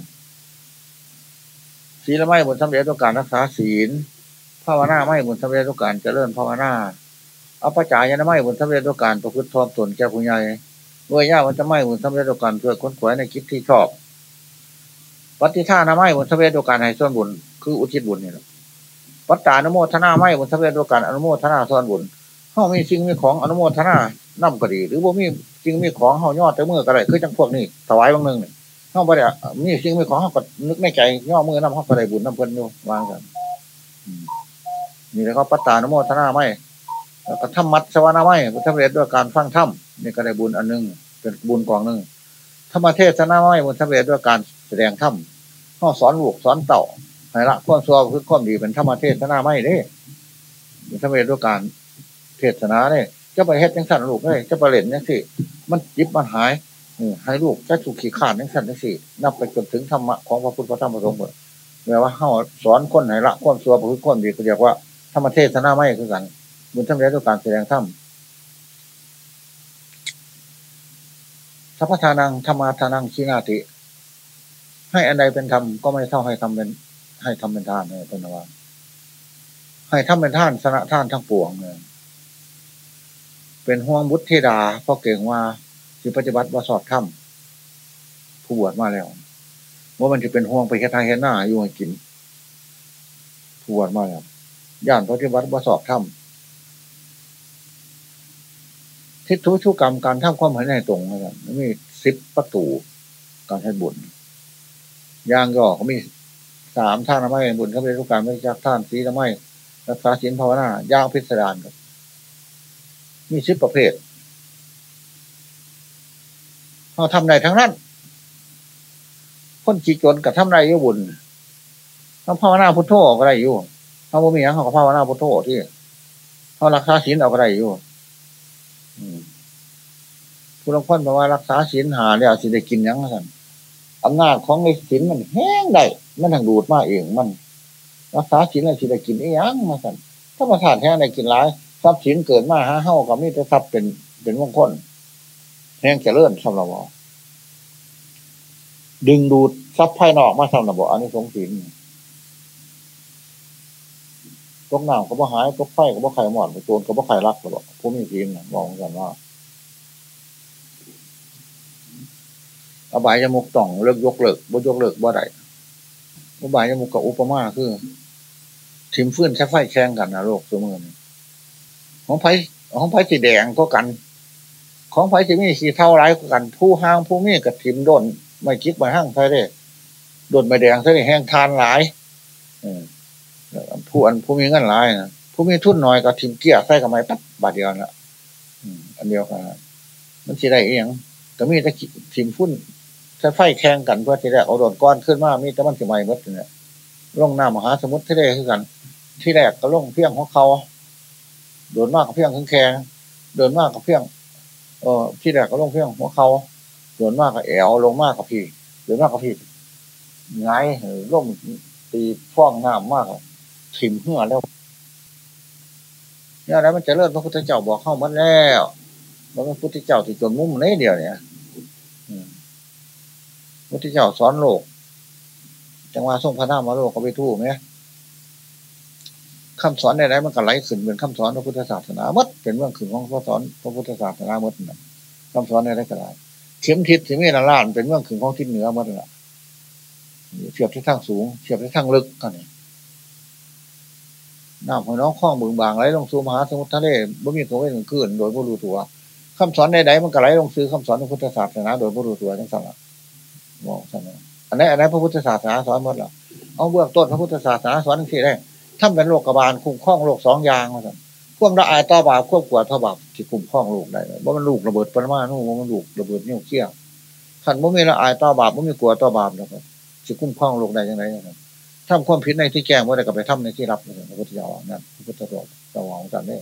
ศีลไม่บุญสำเร็จด้วยการรักษาศีล ภาวนาไม่บุญสำเร็จด้วยการเจริญภาวนาอัปจายนะไม่บุญสำเร็จด้วยการประพฤติทอมตนแก่ผู้ใหญ่เมื่อย่ามันจะไม่บุญสำเร็จด้วยการเพื่อค้นขวยในคิดที่ชอบปฏิท่านะไม่บุญสำเร็จด้วยการให้ส่วนบุญคืออุทิศบุญนี่แหละปัตตานุโมทนาไม่บุญสำเร็จด้วยการอนุโมทนาส่วนบุญเขามีสิ่งมีของอนุโมทนานั่ก็ดี หรือว่ามีสิ่งมีของเขายอดแต่เมื่อก็ได้คือจังพวกนี้ถวายบางนึงเนี่ยเขาไปเนี่ยมีสิ่งมีของเขาก็นึกในใจย่อมือน้ำเขาก็ได้บุญน้ำเพลินอยู่วางกัน นี่แล้วก็ปัตตานโมทนาไม่แล้วก็ธรรมัตสวนาไม่พุทธเรศด้วยการฟังธรรมนี่ก็ได้บุญอันหนึ่งเป็นบุญกองหนึ่งธรรมเทศนาไม่พุทธเรศด้วยการแสดงธรรมข้อสอนลูกสอนเต่าให้ละข้อซัวคือข้อดีเป็นธรรมเทศนาไม่เนี่พุทธเรศด้วยการเทศนาเนี่ยจะไปเฮ็ดยังสั่นลูกเลยจะไปเล่นยังสิมันยิบมันหายให้ลูกจะถูกขี่ขาดยังสั่นยังสินับไปจนถึงธรรมะของพระพุทธพระธรรมพระสงฆ์หมดแม้ว่าเข้าสอนคนไหนละคนซัวคือคนดีก็เรียกว่า ธรรมเทศนาไม่คือกัน บุญทั้งเรียนด้วยการแสดงธรรมสัพพทานังธรรมาทานังชีนาติ ให้อันใดเป็นธรรมก็ไม่เท่าให้ทำเป็น ให้ทำเป็นทานเนี่ยเป็นว่าให้ทำเป็นท่านสนะท่านทั้งปวงเนี่ยเป็นห่วงบุตรเทดาเพราะเก่งว่าคือปฏิบัติว่าสอบถ้ำผู้บวชมาแล้วว่ามันจะเป็นห่วงไปแค่ทางเห็นหน้าอยู่ให้กินผู้บวชมาแล้ว ย่านปฏิบัติว่าสอบถ้ำทิศทุชุกรรมการทำความเห็นในตรงนะครับมีสิบประตูการให้บุญย่างก็เขามีสามท่านละไม่บุญเขาเป็นทุกการไม่จักท่านสีละไม่รักษาศีลภาวนาย่างพิสดารครับ มีสิบประเภทเขาทำได้ทั้งนั้นคนจีจนกับทำได้ยุ่บุญเขาภาวนาพุทโธก็ได้อยู่ เขาบ่มีอย่างเขาก็ภาวนาพุทโธที่เขารักษาศีลเอาก็ได้อยู่ผู้ลงพ้นบอกว่ารักษาศีลหาแล้วสิได้กินยังไงอำนาจของในศีลมันแห้งได้มันทางดูดมาเองมัน รักษาศีลแล้วสิได้กินอีหยังมาสั่นถ้าประทานแห้งได้กินร้ายทรัพย์สินเกิดมาหาเฮ้ากับมีแต่ทรัพย์เป็นเป็นมงคลแห้งเลื่อนสำหรับวดึงดูดทรัพย์ภายนอกมาสำหรับอันนี้สงสิน ตกนาวก็บ่หายตกไฟก็บ่ไข่หมอดโจนก็บ่ไข่รักหรอกผู้มีศีลมองกันว่าอบายยมุกต่องเลิกยกเลิกบ่ยกเลิกบ่ได้อบายยมุกกับอุปมาคือทิมฟื้นใช้ไฟแข่งกันนะโลกเสมอของไผ่ของไผ่สีแดงก็กัน ของไผ่สีมีสีเท่าไรก็กัน ผู้ห้างผู้มีกับทิมโดนไม่คิดมาห้างไผ่ได้โดนไม่แดงใช่แห้งทานหลาย ผู้อันผู้มีเงินหลายนะผู้มีทุนน้อยก็ทิมเกี้ยใส่กับไม้ปั๊บบาทเดียวนะอันเดียวกันมันสีได้เองแต่มีแต่ทิมฟุ้นใช้ไฟแข่งกันเพื่อที่แรกเอาโดนก้อนขึ้นมามีแต่มันสีใหม่หมดเนี่ยลงหน้ำมหาสมุทรที่ได้คือกัน ที่แรกก็ลงเพียงของเขาโดนมากกับเพียงขึ้นแข็งเดินมากกับเพียงเออที่แรกก็ลงเพียงหัวเขาโดนมากกับแอวลงมากกับพี่เดินมากกับพี่ไงร่มตีฟ้องน้ำมาก ถิ่มเหื่อแล้วเนี่ยแล้วมันจะเลิศพระพุทธเจ้าบอกเข้ามาแล้วมันพระพุทธเจ้าที่จนมุมนี้เดียวเนี่ยพุทธเจ้าสอนโลก จังหวะส่งพระนามมาโลกเขาไปทู่ไหมคำสอนใดๆมันก็ไหลขึ้นเป็นคำสอนพระพุทธศาสนามัดเป็นเรื่องขึ้นของพระสอนพระพุทธศาสนามัดนะคำสอนใดๆก็ได้เข็มทิศที่ไม่ละลานเป็นเรื่องขึ้นของทิศเหนือมัดละเทียบที่ทางสูงเทียบที่ทางลึกกันนี่ น้ำของน้องคล้องบึงบางไหลลงสู่มหาสมุทรทะเลบ่มีตัวเว้นขึ้นโดยบ่รู้ตัวคำสอนใดๆมันก็ไหลลงซื้อคำสอนของพุทธศาสนาโดยบ่รู้ตัวทั้งสั่งละบอกสั่งละอันไหนอันไหนพระพุทธศาสนาสอนหมดล้วเอาเบื้องต้นพระพุทธศาสนาสอนที่ได้ทำเป็นโลกบาลคุ้มครองโลกสองอย่างว่าสั่งควบละอายต่อบาปควบกวดต่อบาปที่คุ้มครองโลกได้ว่ามันลูกระเบิดปรมาณูว่ามันลูกระเบิดนิ้วเขี้ยวขันบ่มีละอายต่อบาปบ่มีกลัวต่อบาปนะครับสิคุ้มครองโลกได้ยังไงนะครับ ทำความผิดในที่แจ้งว่าได้ก็ไปทำในที่รับนะพระพุทธเจ้านั่นพระพุทธเจ้าเจ้าของกันได้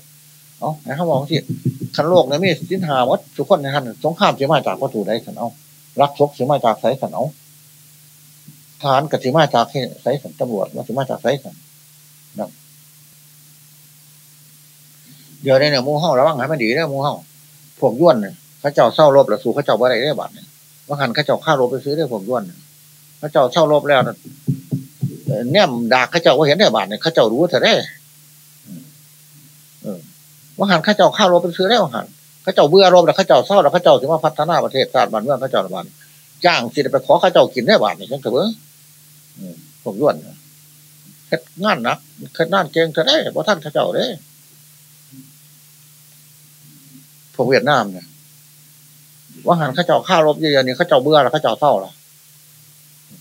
เอาไหนเขาบอกที่ขันโลกเนี่ยมีสินหาวัดทุกคนในขันสงครามเสียมาจากวัตถุใดขันเอารักทรัพย์เสียมาจากไสขันเอาทหารกับเสียมาจากไสขันตำรวจว่าเสียมาจากไสขันนั่นเดี๋ยวนี้เนี่ยมูเฮาระวังให้มันดีเด้อหมูเฮาพวกย้วนเนี่ยเขาเจ้าเศร้ารบแล้วสู่เขาเจ้าบ่ได้ได้บาทเนี่ยว่าหันเขาเจ้าฆ่ารบไปซื้อได้พวกย้วนเนี่ยเขาเจ้าเศร้ารบแล้วน่ะ เนี่ยดากเขาเจ้าว่าเห็นได้บาทเนี่ยเขาเจ้ารู้แต่ได้ว่าหันข้าเจ้าข้าวรบเป็นซื้อได้ว่าหันข้าเจ้าเบื่อรบแล้วข้าเจ้าเศร้าแล้วข้าเจ้าถึงว่าพัฒนาประเทศชาติบ้านเมืองข้าเจ้าละบ้านจ้างสิไปขอข้าเจ้ากินได้บาทนี่ยฉันเถอะผมย้วนเฮ็ดงานหนักเฮ็ดงานเก่งเถอะได้เพราะท่านข้าเจ้าเด้พวกเวียดนามเนี่ยว่าหันข้าเจ้าข้าวรบเยอะๆนี่ข้าเจ้าเบื่อแล้วข้าเจ้าเศร้าละ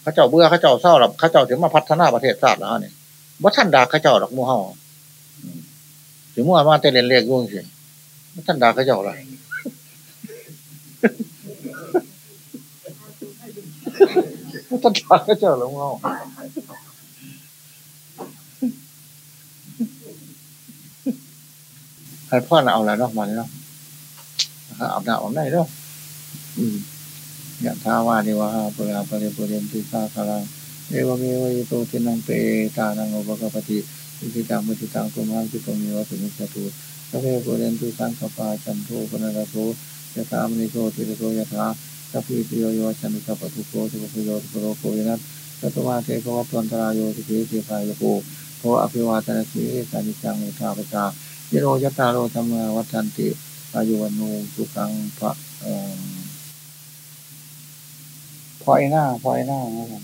ข้าเจ้าเบื่อข้าเจ้าเศร้าแล้วข้าเจ้าถึงมาพัฒนาประเทศชาติแล้วเนี่ยว่าท่านด่าข้าเจ้าดอกมูเฮาถึงมื่อวานมาแต่เรียนเรียกยุ่งสิท่านด่าเขาเจ้าอะไรท่านด่าเขาเจ้าหรือเงาให้พ่อน่ะเอาอะไรเนาะมาเนาะอาบน้ำอาบไหนเนาะอืม ยะทาวานิวะหาปุราปริปุเรนติสาคารังเอวเมวะยิโตทินังเปตานังอุปกปปติอิทิตังมุติตังตุมังคิโตมิวะสุนิจตุสเพปุเรนตุสังขปาจันโทปนรโสยะถามนิโสติโสยะถาสัพพิติโยโยชันติสัพพทุโกสุปโยสุโรโกวินัสสัตวาเทภวะตันตรายโยสุขีสิภายโกโพอภิวาทนาสีสานิจังอุทาปจายโรยตาโรธรรมวัฏันติอายุวันโนสุขังพระอ พอยหน้าพอยหน้าครับ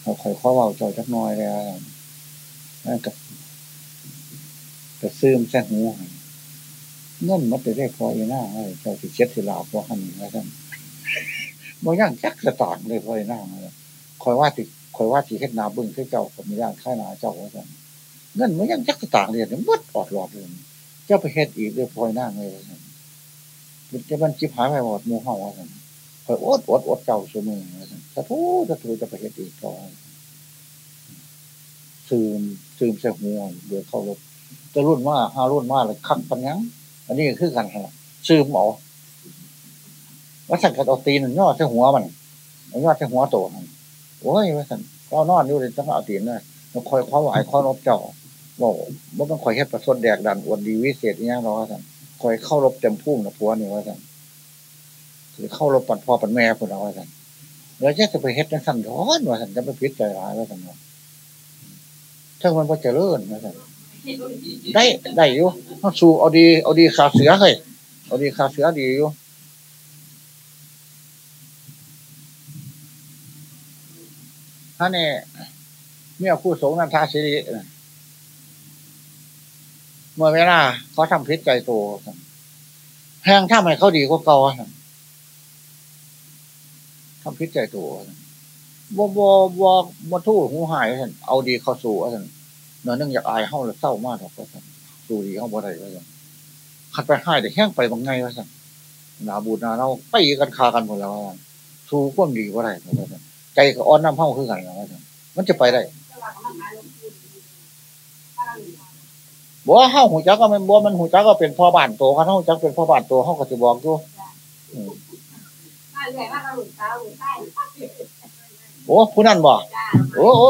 เขาคอยข้อเบาจอยจักน้อยเลยครับนั่นกับก็ซื้อมแซ่หูเงินมันจะได้พอยหน้าไอ้เจ้าสิเช็ดสิลาพอหันนี่ว่าท่านบ่ย่างจักสตางเลยพอยหน้าเลยคอยว่าติคอยว่าสิเฮ็ดนาบึ้งคือเจ้ากับมีย่างค่ายนาเจ้าว่าท่านเงินมันย่างจักสตางค์เลยเนี่ยมดอดหลอดเลยเจ้าไปเฮ็ดอีกเลยพออยหน้าเลยว่าท่านมันจะมันจิบหายไปหมดมู่เฮาว่าท่าน คอยอดอดอดเจ้าเสมอว่าท่านสาธุสาธุจะไปเฮ็ดอีกต่อซึมซึมใส่หัวเดือเข้ารบจะรุ่นว่าห้ารุ่นว่าเลยคักปัญญังอันนี้คือกันขนาดซื้อหมอว่าสั่งกระเอาตีนย่อใส่หัวมันเอาย่อใส่หัวโตมันโอ้ยว่าสั่งก็นอนอยู่เลยต้องเอาตีนเลยคอยคว้าไหวคว้ารบเจ้าบอกว่าต้องคอยเฮ็ดประสดแดกดันอวดดีวิเศษอย่างเราว่าสั่งคอยเข้ารบเต็มพุ่มนะผัวนี่ว่าสั่งคือ เข้ารบปัดพ่อปัดแม่คนเราว่าสั่งแล้วจะไปเฮ็ดนั่นสั่นร้อนว่าสั่งจะไปพิษใจร้ายว่าสั่งถ้ามันพอเจริญว่าสั่งได้ได้อยู่เขาสู้เอาดีเอาดีขาเสือเฮ้ยเอาดีขาเสือดีอยู่ท่านนี่เมื่อผู้สงนันทาสิริเมื่อเวลาเขาทำพิษใจโตแพงถ้าไม่เขาดีกว่าเก่า ทำพิษใจโตบ่บ่บ่บ่ทู่หูหายเอาดีเข้าสู่ท่านเนื้อนึ่งอยากอายเฮาแล้วเศร้ามากหรอกว่าสั่นสูดีเฮาบ่ได้ว่าสั่นขัดไปให้แต่แห้งไปบางไงว่าสั่นนาบูดนาเราไปกันคากันหมดแล้วว่าสั่นสู้ความดีว่ได้ว่าสั่นใจก็อ่อนน้ำเฮาคือกันว่าสั่นมันจะไปได้บ่เฮาหูจักก็มันบ่มันหูจักก็เป็นพ่อบ้านโตคันเฮาจักเป็นพ่อบ้านโตเฮาก็สิบอกอยู่ โอ้ผู้นั้นบ่โอ้โอ้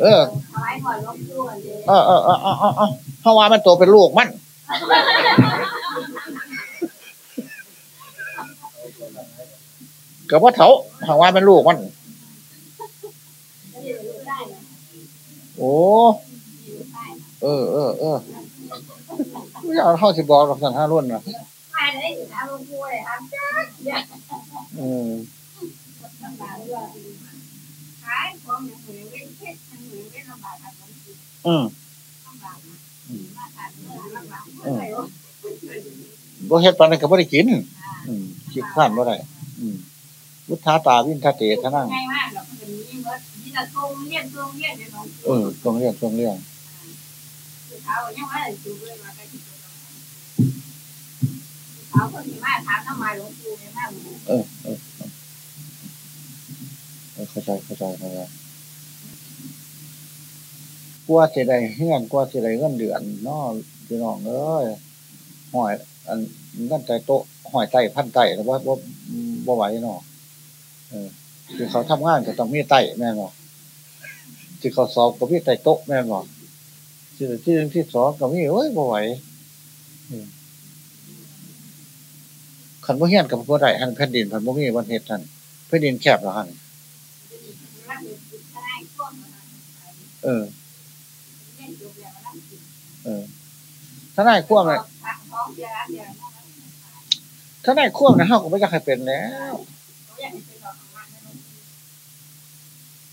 เออเออเออเออเออเออเออเพราะว่ามันโตเป็นลูกมันกับว่าเถาเพราะว่าเป็นลูกมันโอ้เออเออเออไม่อยากเข้าสิบอกกับสันห้ารุ่นนะ เอออืมลำบากนะมาทานเนื้อลำบากไม่ไหวบ่เฮ็ดปานนั้นก็บ่ได้กิน อืมคิดพลาดบ่ได้อืมวุฒาตาวินทเตทนังง่ายมากหรอกมันมีเมื่อมีแต่ทรงเลี้ยนทรงเลี้ยนเดี๋ยวน้องเออตรงเรื่องตรงเรื่องเขายังว่าจูเเขาคนที่มาถามน้ำมาหลวงปู่เนี่ยมาหลวงเออเออเออเข้าใจเข้าใจเข้าใจกว่าสิได้เฮือนกว่าสิได้เงินเดือนเนาะพี่น้องเอ้ยหอย อันนั่นใจโต๊ะหอยไตพันไต้แต่ว่าบ่บ่ไหวเนาะเออคือเขาทำงานก็ต้องมีไตแม่นบ่ที่เขาสอบก็มีไตโต๊ะแม่นบ่ที่ที่หนึ่งที่สองก็มีโอ้ยบ่ไหวอืม คันบ่เฮียนกับบ่ได้หันแผ่นดินเพันบ่มีวันเฮ็ดท่านแผ่นดินแคบหรอหันเออ เออถ้านายควบเสียถ้านายควบนะเฮาก็บ่อยากให้เป็นแล้ว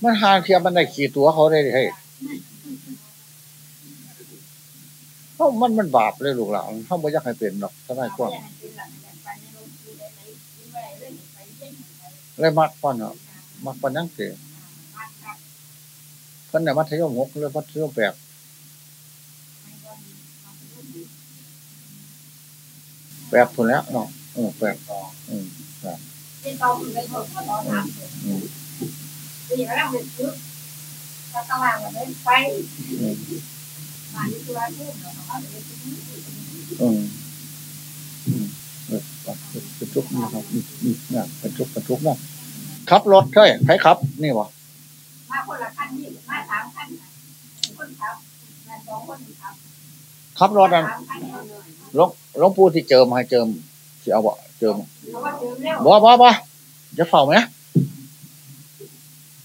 มันหาเทียมมันได้ขี่ตัวเขาได้เฮ้ยเฮามันมันบาปเลยลูกหลานเฮาบ่อยากให้เป็นดอกถ้านายควบ เลยมักปานเนาะมักปานยังเตเพิ่นน่ะมัธยม6หรือมัธยมแปดพุ่นแล้วเนาะเออแปดอืมที่เขาคุณไปเขาก็รอถามที่เราเป็นชุดถ้าตลาดมันเนาที่ตัวผู้เราเขาเป็นชุดอืมอืม เออเป็นทุกข์นะครับอืมอืมเนี่ยเป็นทุกข์เป็นทุกข์นะขับรถเฮ้ยใครขับ นี่วะมาคนละขั้นนี่มาสามขั้นคนขับสองคนขับขับรถนั่นหลวงหลวงปู่ที่เจิมให้เจิมที่เอาบ่เจิมาะว่าเจอบ่บ่บ่จะเฝ้าไหม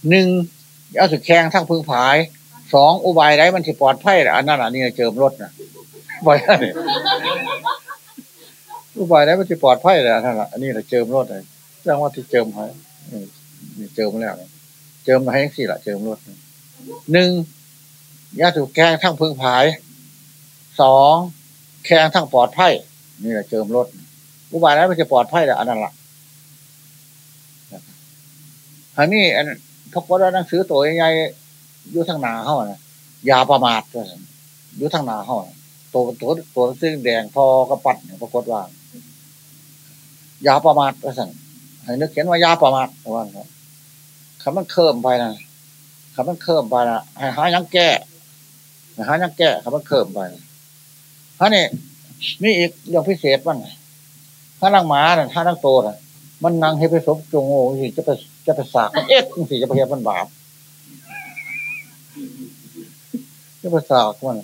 หนึ่งเอาสุดแข้งทั้งพึ่งผายสองอุบายไรมันสิปลอดภัยล่อันนั้นอันนี้เจิมรถน่ะบ่อย อุบายไรมันสิปลอดภัยล่ะอันนั้นล่ะอันนี้แหละเจิมรถเลยแสดงว่าที่เจิมให้เออนี่เจิมแล้วนี่เจิมมาให้ยังสี่ล่ะเจิมรถหนึ่งยาถูกแข้งทั้งพึ่งผายสองแข้งทั้งปลอดภัยนี่แหละเจิมรถอุบายแล้วมันจะปลอดภัยแหละอันนั้นล่ะอันนี้อันพกว่าหนังสือตัวใหญ่อยู่ทางหนาเขานะยาประมาทว่าซั่นอยู่ทางหนาเขาตัวตัวตัวซึ่งแดงพอกระปัดเนี่ยปรากฏว่า ยาประมาทว่าสั่นให้นึกเขียนว่ายาประมาทว่าครับคำมันเคิ่มไปนะคำมันเคิ่มไปนะให้หายังแก้ให้หายังแก้คำมันเคิ่มไปฮะนี่มีอีกเรื่องพิเศษบ้างถ้านั่งหมาน่ะถ้านั่งโตน่ะ มันนั่งให้ไปสบจงโง่สิจะไปจะไปสากมันเอ็ดสิจะไปเห็นมันบาปจะไปสากมัน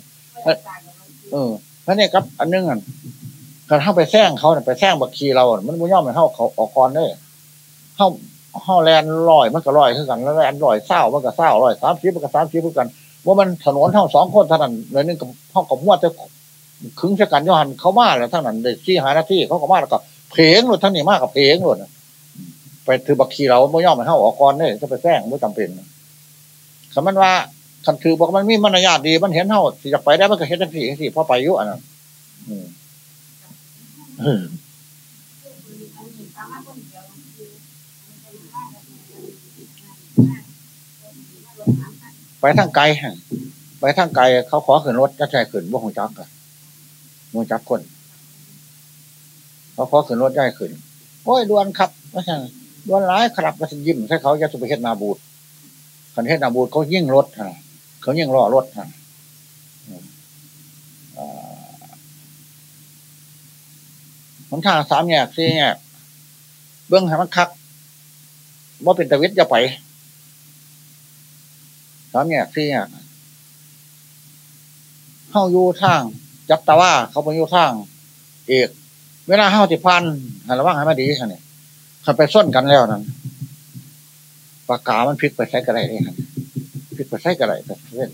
เออแล้วเนี่ยครับ อันนึงอะ การเข้าไปแซงเขาเนี่ยไปแซงบักคีเราอะมันไม่ย่อมไปเข้าเขาออกก่อนได้เข้าเข้าแลนลอยมันก็ลอยเท่ากันแล้วแลนลอยเศร้ามันก็เศร้าลอยสามชีมันก็สามชีเหมือนกัน ว่ามันถนนเท่าสองคนเท่านั้นเลยนึงกับเข้ากับมัวจะขึงชะกันย้อนเขามาแล้วทั้งนั้นเลยที่หาหน้าที่เขาก็มาแล้วก็เพลงหลุดทั้งนี้มากกับเพลงหลุดไปถือบักขีเราไม่ย่อมไปเข้าออกก่อนเนี่ยจะไปแซงไม่จำเป็นคำมันว่าคันถือบอกมันมีมารยาทดีมันเห็นเท่าสิจะไปได้มันก็เห็นทั้งสี่สี่พอไปยุ่อันนั้นอืม ไปทางไกลฮะไปทางไกลเขาขอขึ้นรถจะใช่ขึ้นบ่หงจักอะหงจักคน เขาขอขึ้นรถได้ขึ้นโอ้ยดวนครับว่าใช่ดวนร้ายครับก็จะยิ้มใช่เขาจะสุไปเฮ็ดนาบูดคันเฮ็ดนาบูดเขายิ่งรถฮะเขายิ่งรอรถฮะ ผมทางสามแยกสี่แยกเบื้องให้มันคักว่าเป็นตะวิทย์จะไปสามแยกสี่แยกเข้าอยู่ทาง จับตาว่าเขาไปอยู่ทางเอกเวลาเฮาติพันหันระวังให้มาดีค่ะเนี่ยขันไปส้นกันแล้วนั้นปากกามันพลิกไปใช้กระไรเลยครับพลิกไปใช้กระไรแต่เล่น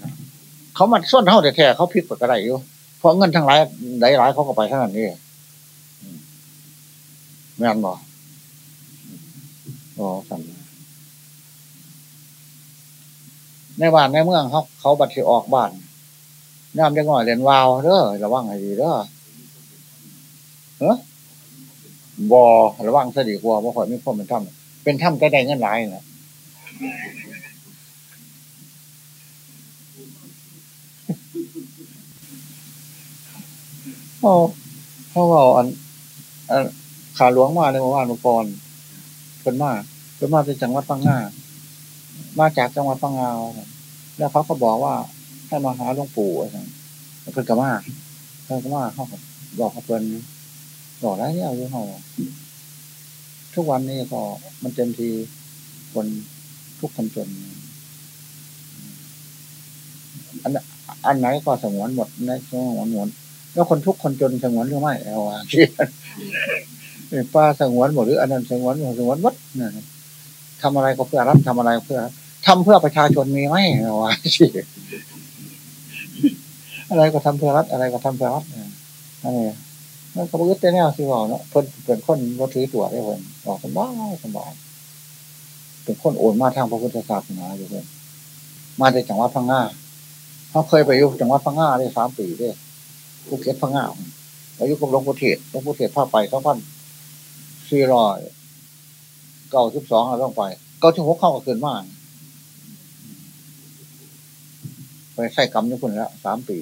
เขามาส้นเฮาแต่แท้เขาพลิกไปกระไรอยู่เพราะเงินทั้งหลายหลายหลายเขาก็ไปเท่านั้นนี่ ไม่นบ่อ๋อสั่นในบ้านในเมืองเขาเขาบัตรที่ออกบ้านน้ำจะง่อยเรียนวาวเด้อระวังให้ดีเด้อเฮ้บอระวังสดีกว่าบ่ค่อยมีความเป็นถ้ำเป็นถ้ำแต่ได้เงินหลายนะเขาเขาเอาอันอัน ขาหลวงมาในเมื่อวานเมื่อก่อนเป็นมาเป็นมาที่จังหวัดพังงามาจากจังหวัดพังงาแล้วเขาก็บอกว่าให้มาหาหลวงปู่อะไรเพิ่นก็มาเพิ่นก็มาเขาก็บอกเขาเพิ่นบอกได้เนี่ยอยู่เขาทุกวันนี้ก็มันเต็มทีคนทุกคนจนอันอันไหนก็สงวนหมดในสงวนหมดแล้วคนทุกคนจนสงวนหรือไม่เอาว่า ที่ป้าสงวนหมดหรืออันนั้นสงวนหมดสงวนวัดนะทำอะไรก็เพื่อรับทำอะไรเพื่อทำเพื่อประชาชนมีไหมว่าที่อะไรก็ทำเพื่อรัฐอะไรก็ทำเพื่อรัฐอันนี้มันก็บึ้ดแต่แนวสิบอกเนาะเพิ่นเป็นคนรถถือตัวได้เพิ่นบอกสบายสบายเป็นคนโอนมาทางพระพุทธศาสนาอยู่เพิ่นมาจากจังหวัดพังงาเขาเคยไปอยู่จังหวัดพังงาได้สามปีด้วยภูเก็ตพังงาไปอยู่กับหลวงปู่เทศหลวงปู่เทศพาไปเขาพัน สี่ร้อยเก้าสิบสองเราต้องไปเก้าสิบหกเข้าก็เกินมากไปใส่กรรมนี่คุณแล้วสามปี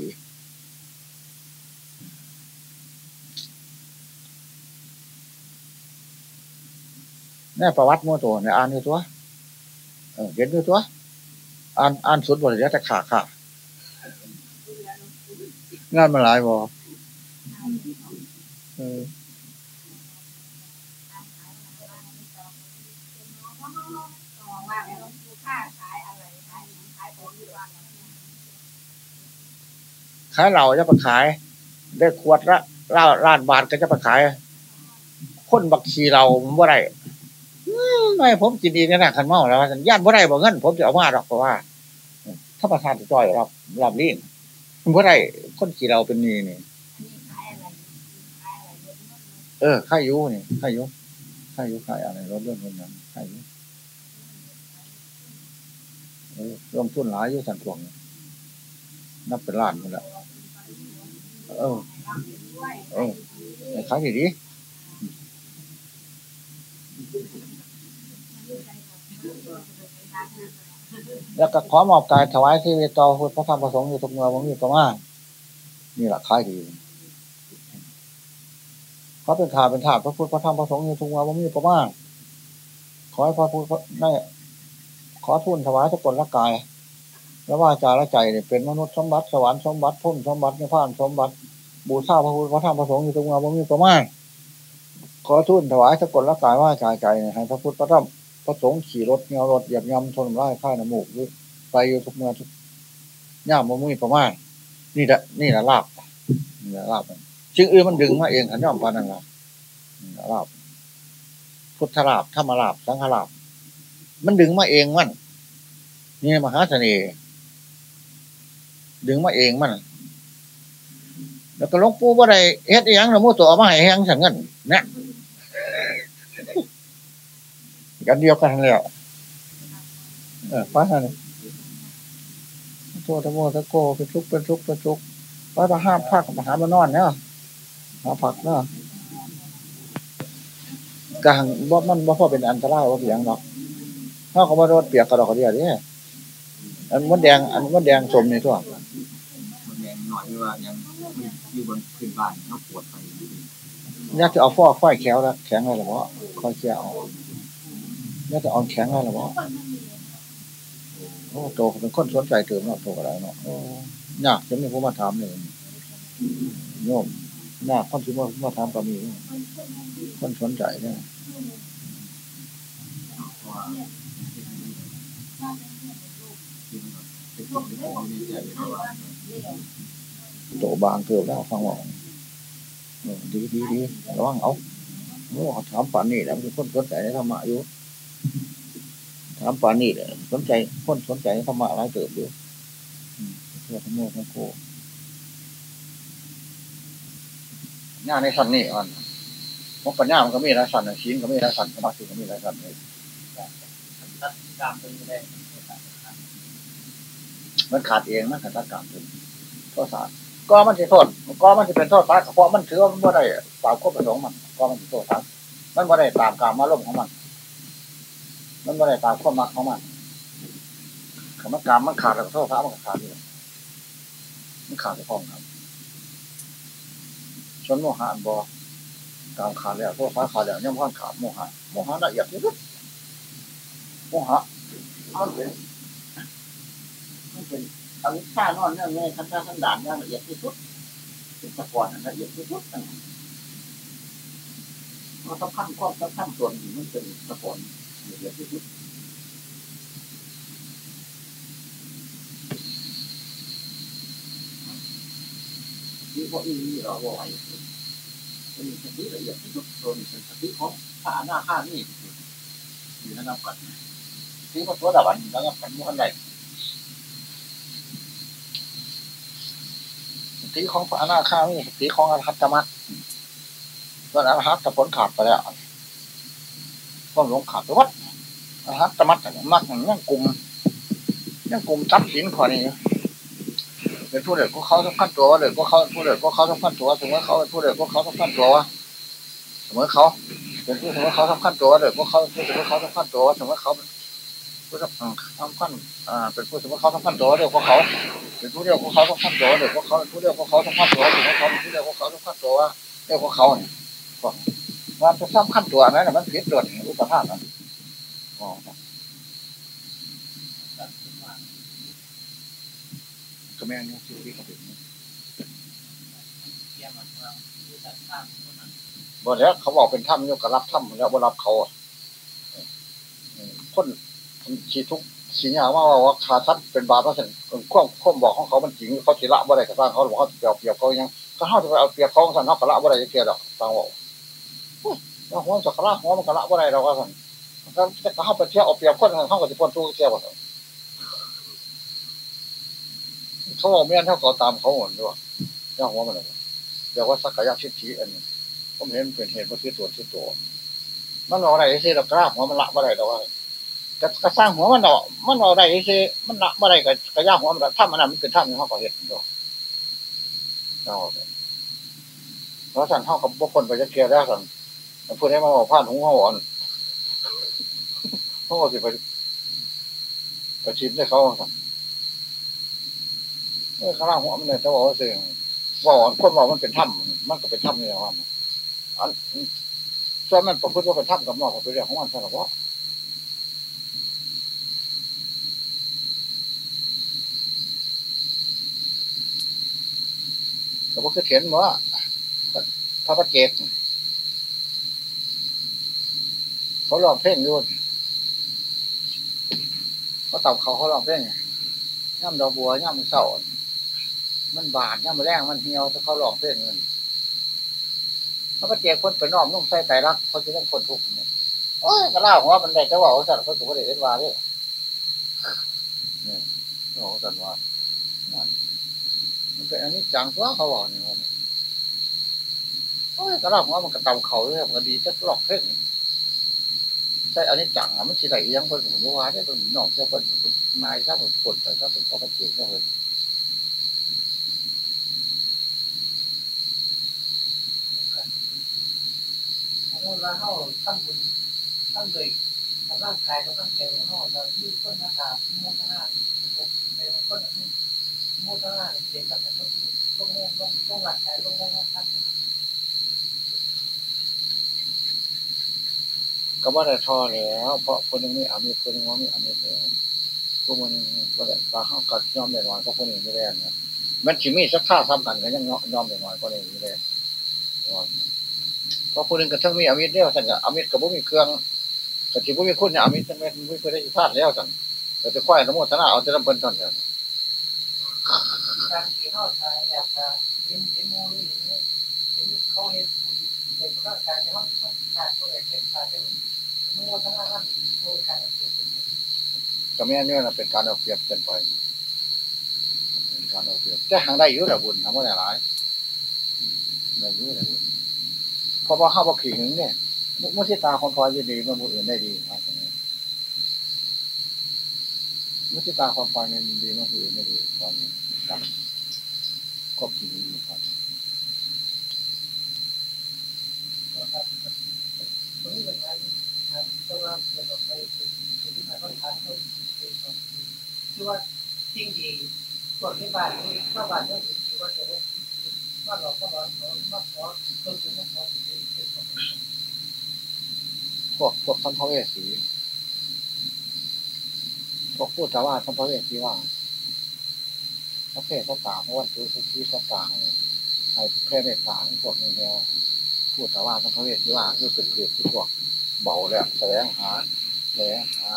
นี่ประวัติมั่วตัวเนี่ยอ่านอยู่ตัวเออเห็นอยู่ตัว อ่านอ่านสุดบทเรียแต่ขาค่ะงานมาหลายบ่ออ ว่าแล้วค่าขายอะไรขายขายของอยู่บ้าน ขายเหล่าจะไปขาย ได้ขวดละล้านล้านบาทก็จะไปขายคนบักชีเราบ่ได้อืมไม่ผมกินดีนะขันเมาแล้วญาติบ่ได้บ่เงิน ผมจะเอามาหรอกเพราะว่า ถ้าประธานจะจ่อยรับรับลิ้นบ่ได้คนขี่เราเป็นนี่นี่ขายอะไรขายอะไรเออข้ายุนี่ข้ายุข้ายุขายอะไรรถเรื่องคนนั้นข้ายุเออลงทุนหลายอยุสันพวงนับเป็นล้านหมดแล้ว เออเออให้ขายดีดีแล้วก็ขอมอบกายถวายที่เวตอพุทธพระธรรมประสงค์อยู่ทุกเมื่อผมอยู่ประมาณนี่แหละขายดีเขาเป็นถาเป็นถาพระพุทธพระธรรมพระสงฆ์อยู่ทุกเมื่อผมอยู่ประมาณขอให้พระพุทธได้ขอทุนถวายสกุลละกาย แล้วว่าจาละใจเนี่ยเป็นมนุษย์สมบัติสวรรค์สมบัติพุ่มสมบัตินิพพานสมบัติ บูชาพระพุทธพระธรรมพระสงฆ์อยู่ตรงนั้นผมมีประมาณขอทุนถวายสกุลละกายว่าใจใจให้พระพุทธพระธรรมพระสงฆ์ขี่รถเงารถเหยียบยำชนไร่ข้าน้ำมูกหรือไปอยู่ทุกเมื่อทุกย่ามผมมีประมาณนี่แหละนี่แหละลาบนี่แหละลาบจึงอื่นมันดึงมาเองขันย่อมปานันละนี่แหละลาบพุทธลาบธรรมลาบสังฆลาบมันดึงมาเองมันนี่มหาเสน่ห์ ดึงมาเองมัน แล้วก็ลงปู่บ่ได้เฮ็ดยังแล้วมู่ตัวมาให้แฮงสั่งเงินนะกันเดียวกันแล้วเออป้าเนี่ยโทษตะโมตะโกเป็นทุกเป็นทุกเป็นทุกข์ป้าห้ามพักมาหามานอนเนาะหาผักเนาะกลางบ่มันบ่าพ่อเป็นอันตรายว่าเสียงเนาะถ้าเขามาโดนเปียกกระดอกกระเดียเนี่ย อันมดแดง อันมดแดงสมนี่ทั่วมันแดงหน่อยที่ว่ายังอยู่บนพื้นบ้านเขาปวดไปอยากจะเอาฟอกฝ้ายแข็งแล้วแข็งอะไรหรอวะค่อยเชี่ยวอยากจะเอาแข็งอะไรหรอวะโอ้โตเป็นคนสนใจเติมเนาะโตอะไรเนาะโอ้ยากจะมีผู้มาถามเลยโยมยากคนที่มามาถามก็มีคนสนใจเนี่ย โตบางเกิดแล้วฟังว่าเออดีดีดีระวังเอาโอ้ถามป่านนี้แล้วมีคนสนใจในธรรมะอยู่ถามป่านนี้เลยสนใจคนสนใจในธรรมะอะไรเกิดอยู่เพื่อทั้งโมทั้งโกงานในสันนี่อ่อนมกปัญญามันก็มีหลายสันนชิ้นก็มีหลายสันสมาธิก็มีหลายสันเลยตัดกามเป็นแดง มันขาดเองมันขาดกรรมถึงโทษสารก็มันจะโทษก็มันจะเป็นโทษสารเพราะมันถือว่ามันไม่ได้ตามข้อประสงค์มัน ก็มันจะโทษสารมันไม่ได้ตามการมาล่มของมัน มันไม่ได้ตามข้อมักของมันคำว่ากรรมมันขาดแล้วโทษสารมันขาดอยู่มันขาดไปพร้อมครับชนโมหะบอกรรมขาดแล้วโทษสารขาดแล้วย่อมพ้นขาดโมหะโมหะละเอียดที่สุดโมหะมันเป็น มันเป็นอวิชชานอนเนื่องในขั้นตอนขั้นด่านอย่างละเอียดที่สุดเป็นตะกอนละเอียดที่สุดนั่นมันสำคัญความสำคัญส่วนมันเป็นตะกอนละเอียดที่สุดนี่พวกนี้เราบ่อกไว้เป็นสติละเอียดที่สุดตัวนี้เป็นสติของพระอนาคานี่อยู่ในน้ำกันที่พระตัวดาวันแล้วก็เป็นมุขันใดส ติของพระอนาคามีสติของอรหัตตมรรคส่วนอรหัตตผลขาดไปแล้วก็หลงขาดไปวัดอรหัตตมรรคมรรคยังกลุ่มยังกลุ่มทรัพย์สินขอนี้เป็นผู้เด็กก็เขาต้องขั้นตัวว่าเด็กก็เขาผู้เด็กก็เขาต้องขั้นตัวถึงว่าเขาเป็นผู้เด็กก็เขาต้องขั้นตัวว่าเสมอเขาเป็นผู้ถึงว่าเขาต้องขั้นตัวเด็กก็เขาผู้ถึงว่าเขาต้องขั้นตัวถึงว่าเขา ผู้ต้องขั้นอ่าเป็นผู้ถึงว่าเขาต้องขั้นตัวเด็กก็เขาเป็นผู้เดียวของเขาต้องขั้นตัวเดียวพวกเขาเป็นผู้เดียวของเขาต้องขั้นตัวถึงเขาเป็นผู้เดียวของเขาต้องขั้นตัวว่าเดียวของเขาเนี่ยว่าจะซ้ำขั้นตัวนั้นมันผิดโดดอุปทานนะอ๋อก็แม่เนี่ยที่ที่เขาเป็นบ่แล้วเขาบอกเป็นถ้ำเนี่ยก็รับถ้ำแล้วบ่รับเขาคน ขีทุกข์สีหยาว่าว่าคาทัดเป็นบาปแล้วถึงข้อข้อบอกของเขามันจริงเขาสิละบ่ได้กับสร้างเขาบอกเขาเปรียบเปรียบเขายังก็เขาจะไปเอาเปรียบเขาสั่นเขากระละบ่ได้เปรียบดอกฟังบอกแล้วหัวสักละหัวมันกระละบ่ได้เราก็สั่นเขาจะเข้าไปเที่ยวเอาเปรียบคนเขาก็จะพ้นทุกเที่ยวว่าเขาบอกเมียนเท่าเขาตามเขาหมดด้วยย่าหัวมันเลยเรียกว่าสักกายชิดทีอันนี้ผมเห็นเป็นเหตุว่าที่ตัวที่ตัวมันเอาอะไรที่เรากล้าหัวมันละบ่ได้เราว่า ก็ก็สร้างหัวมันเนาะมันเอาได้คือมันละบ่ได้ก็ก็ยาหัวมันถ้ามันนั่นมันเป็นถ้ำเฮาก็เฮ็ดเนาะเอาเพราะสั่นเฮากับบ่คนไปจะเกลียแล้วสั่นพูดให้มาบอกผ่านหูเฮาอ่อนเฮาสิไปไปชิมได้เขาสั่นเออข้างล่างหัวมันเนี่ยจะบอกว่าสิ่งว่าคนบอกมันเป็นถ้ำมันก็เป็นถ้ำนี่แหละว่าอันส่วนมันประพฤติว่าเป็นถ้ำกับนอกของตัวเรื่องของมันสารพัด ก็บ่คือเห็นว่าพระประเจกเขาลองเพลงอยู่เขาตับเขาเขาลองเพลงย่ำดอกบัวย่ำเสามันบาดย่ำแรงมันเหี่ยวถ้าเขาลองเพลงเงินพระประเจกคนไปนอมนุ่งใส่ไตรักเขาจะต้องคนทุกข์โอ้ยก็เล่าของว่ามันได้จะว่าเขาสัตว์เขาสุภาพเด็ดว่าด้วยเนี่ยเขาสัตว์ว่า เป็นอันนี้จังตัวเขาบอกนี่ว่าโอ้ยกระลับว่ามันกระตำเขาเลยมันดีจะหลอกเพ่งใช่อันนี้จังมันสิไหลยังเพิ่นผมว่าได้เพิ่นอกเจ้าเพิ่นนายถ้าเพิ่นปวดแต่ถ้าเพิ่นพอกระเจียก็เพิ่นแล้วเขาทำบุญทำโดยร่างกายกับร่างกายของเขาเราที่ต้นนะครับมุ่งหน้าเป็นคน มุ่งหน้าเด็กกันแต่ก็ลงแรงลงลงหลักใจลงแรงนะครับก็ว่าได้ทอแล้ว เพราะคนนึงนี่อามีคนนึงว่ามีอามีเลยพวกมันก็ได้ตาเข้ากัดยอมเด็ดน้อยเพราะคนนี้ไม่แรงนะมันชิมีสักข้าซ้ำกันก็ยังยอมเด็ดน้อยคนนี้ไม่แรงเพราะคนนึงก็ทั้งมีอามิตรเนี่ยสั่งอามิตรกับพวกมีเครื่องกับที่พวกมีคุณเนี่ยอามิตรทั้งไม่ไม่เคยได้พลาดแล้วสั่งแต่จะควายน้ำมันธนาเอาแต่น้ำเปิ้ลตอนเดียว การที่เข้าใช้อยากจะเห็นเห็นมูลเห็นเห็นเขาเห็นในร่างกายที่เขาขาดตัวเองขาดเป็นมูลธนาท่านมูลการเปรียบก็ไม่เนี่ยนะเป็นการเอาเปรียบเกินไปเป็นการเอาเปรียบแต่หางได้ยุ่แหละบุญทำว่าหลายได้ยุ่แหละบุญเพราะว่าข้าวบะขิงเนี่ยมุทิตาคนพอจะดีมันบุญอื่นได้ดีครับมุติตาความฟังเนี่ยดีมากคือไม่ดีความนี่ย ดับควบคุมอยู่ครับคนนี้เป็นงานทางตัวเราเกิดออกไปเป็นที่มาต้องทานเขาเป็นของที่ว่าจริงดีพวกที่บ้านที่ข้าบ้านเนี่จริงว่าจะได้ว่าเราก็ร้อนร้อนมากขอต้นทุนมากขอนเป็นของพวกพวกสัมภเวสีพวกพูดแต่ว่าสัมภเวสีว่า ระเพศพระตาพระวันตุสุขีพระตาเนี่ยไอ้เพศเมตตาพวกนี้เนี่ยพูดแต่ว่าสัมภเวสีว่าคือเป็นเพื่อที่พวกเบาแล้วแสวงหาแสวงหา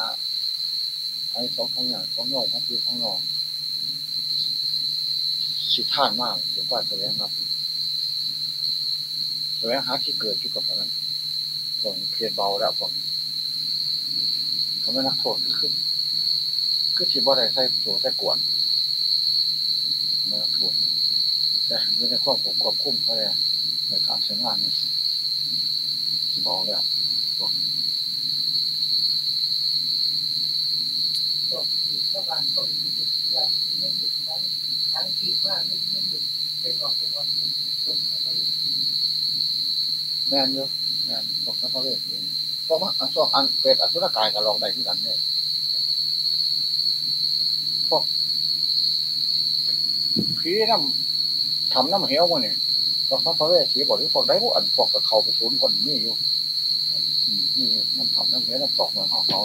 ไอ้สองของอย่างของโลกของคือของโลกสิท่านมากเสียกว่าแสวงรับแสวงหาที่เกิดอยู่กับนั้นพวกเพศเบาแล้วพวกเขาไม่นักโทษขึ้นคือที่บ่ได้ใส่ตัวใส่กวน เขาไม่นักแต่อยู่ในควบคุมควบคุมเขาเลยในการใช้งานนี่ที่เบาแล้วพวกที่ข้าบ้านก็มีเป็นที่ยาที่ไม่หยุดทั้งทั้งที่ว่าไม่ไม่หยุดเป็นหลอกเป็นวันเป็นคนไม่หยุดแม่นอยู่แม่นพวกนักเขาเรียกเองพวกมันพวกอันเป็ดอสุรกายกับลองได้ที่กันเนี่ยพวก ผีน้ำทำน้ำเหวมันเนี่ยพวกนักเขาเรียกสีบอกหรือพวกได้พวกอันพวกกับเขาไปศูนย์คนมี่อยู่อืมมีน้ำทำน้ำเหวน้ำตกเหมือนเขาเขา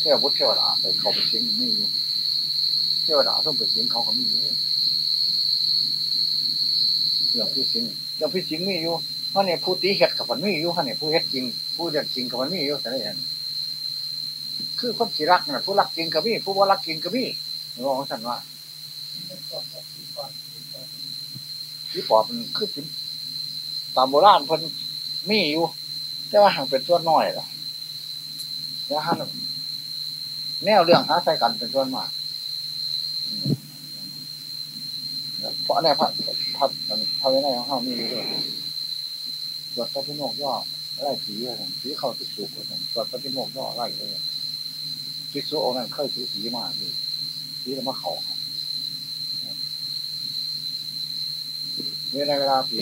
เทวบุตรเทวดาไปเขาไปสิงมี่อยู่เทวดาต้องไปสิงเขาเขามีอยู่เรื่องพี่สิงเรื่องพี่สิงมีอยู่เพราะเนี่ยผู้ตีเห็ดกับมันม่อยู่ฮะเนี่ยผู้เห็ดจริง ผู้เด็ดจริงกับมันม่อยู่แต่ละอย่างคือคนที่รักนะผู้รักจริงกับพี่ผู้ว่ารักจริงกับพี่รองฉันว่า ไม่ก่อนที่ก่อนที่ก่อน ที่ปอบมันคือสิตามโบราณเพิ่นมีอยู่แต่ว่าห่างเป็นส่วนน้อยละแล้วฮะแนวเรื่องหาใส่กันเป็นส่วนมากเพราะในพระพระพระวินัยของเขามีอยู่ด้วยสวดปฏิโมกย่อไล่ผีอะไรผีเข้าทิดสุกอะไรสวดปฏิโมกย่อไล่เลยทิสุองค์นั้นเคยถือผีมาดิผีจะมาเข่า วลาเวลาผี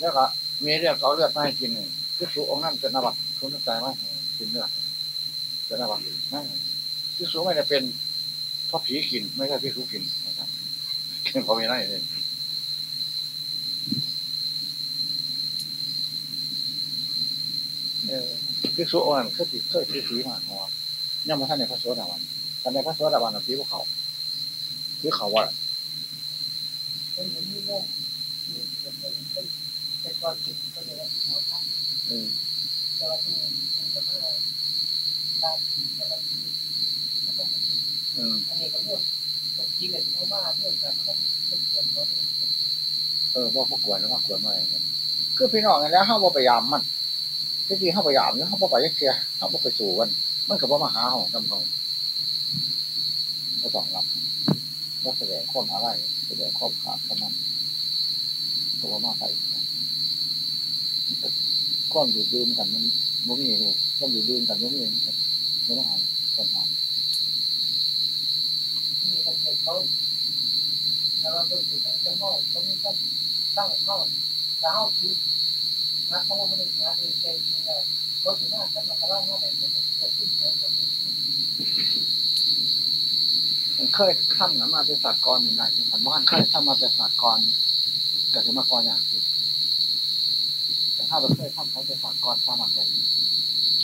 แล้วก็มีเลือดเขาเลือดมาให้กินเลยทิสุองค์นั้นเป็นอาบัติทุนใจมากกินเลือดเป็นอาบัตินั่นทิสุไม่ได้เป็นเพราะผีกิน ไม่ใช่ทิสุกินนะครับกินเขาไม่ได้เลยเออภิกษุอ่อนเคยติดเคยถือผีมาหัวย่ำมาท่านในพระโสดาบันท่านในพระโสดาบันผีพวกเขาผีเขาว่า เป็นคนเดียวกขาทักเออแต่ว่าที่มันะมาได้แต่ว่าที่มันก็ไม่ถึงอันนี้ก็เรื่องตกทีเป็นเพราะว่าเรื่องการมันต้องควรเขาเนี่ยเออว่กวนแล้วว่กวนมาอะไรเนี่ยคือพี่น้องกันแล้วห้าว่าพยายามมันที่จริงห้ามพยายามแล้วห้าว่าไปยักเสียห้าว่าไปสู่กันมันกับว่ามาหาห้องจำเขาก็ต้องรับก็แสดงข้ออะไรแสดงข้อขาดกันนั้นก็ว่ามาไป ข้อมอยู่ดื่มกันมันมันมีเลยข้อมอยู่ดื่มกันมันมีมันไม่ต้องหาปัญหามีกันเห็นเขาแล้วเราต้องอยู่กันจะห้องเขาไม่ต้องตั้งห้องแล้วห้องคือนักเขาไม่ได้งานเองเป็นเลยเขาถือว่าตั้งแต่ว่าห้องไหนเนี่ยจะขึ้นเป็นแบบนี้เคยข้ามนะมาเป็นสัตว์กรอย่างไรผมว่าเคยทำมมาเป็นสัตว์กรกับสมากรอย่างสิแต่าเราเคยทำเขาเป็นสัตว์กรสามารถได้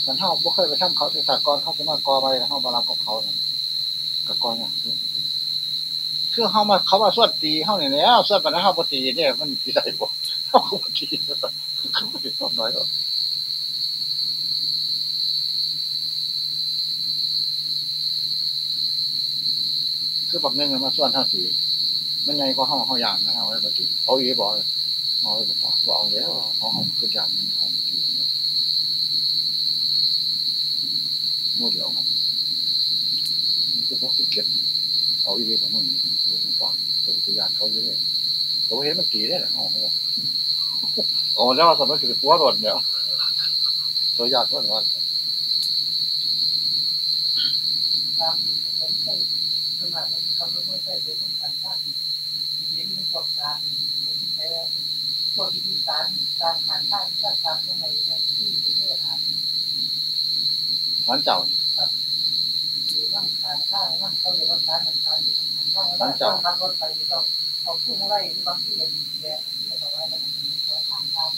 แต่ถ้าเราเคยไปทำเขาเป็นสัตว์กรเขาสมากรไปแล้วเขาบารับกับเขาเนี่ยกับกรอย่างสิคือเขามาเขามาสวดตีเขาเนี่ยแล้วสวดไปแล้วเขาปตีเนี่ยมันตีได้บ่เขาปตีเขาไม่ได้สวดน้อยหรอกคือปักเงินมาส่วนท่าสีมันไงก็ห้องเขาอย่างนะเอาไว้ปฏิเอาอีบอก เอาไว้ปฏิบอกเอาแล้วเอาหองคืออย่างนี้เอาปฏิเนี่ยมูเดียวครับมันคือพวกที่เก็บเอาอีของมึงตัวผู้ฟังตัวตัวอย่างเขาเยอะตัวเห็นมันตีได้หรอโอ้โหโอ้แล้วว่าสมัยคือปัวรถเนี่ยตัวอย่างก็หมือนกันตามที่ผมเคยเควนมากมันเขาไม่ค่อยใช้เป็นต้องการสร้างเรียนเป็นพวกสาร พวกที่มีสารการผ่านข้างที่สารตรงไหนเนี่ยที่ป็นเรื่องอาหานเจ้าหรือว่าการข้างนั่งเขาเรียกว่าสารเหมือนสารอยู่ข้างข้างต้องขับรถไปต้องเอาพุ่งไล่บางที่อย่างแย่ที่เราไว้กันขอข้างทาง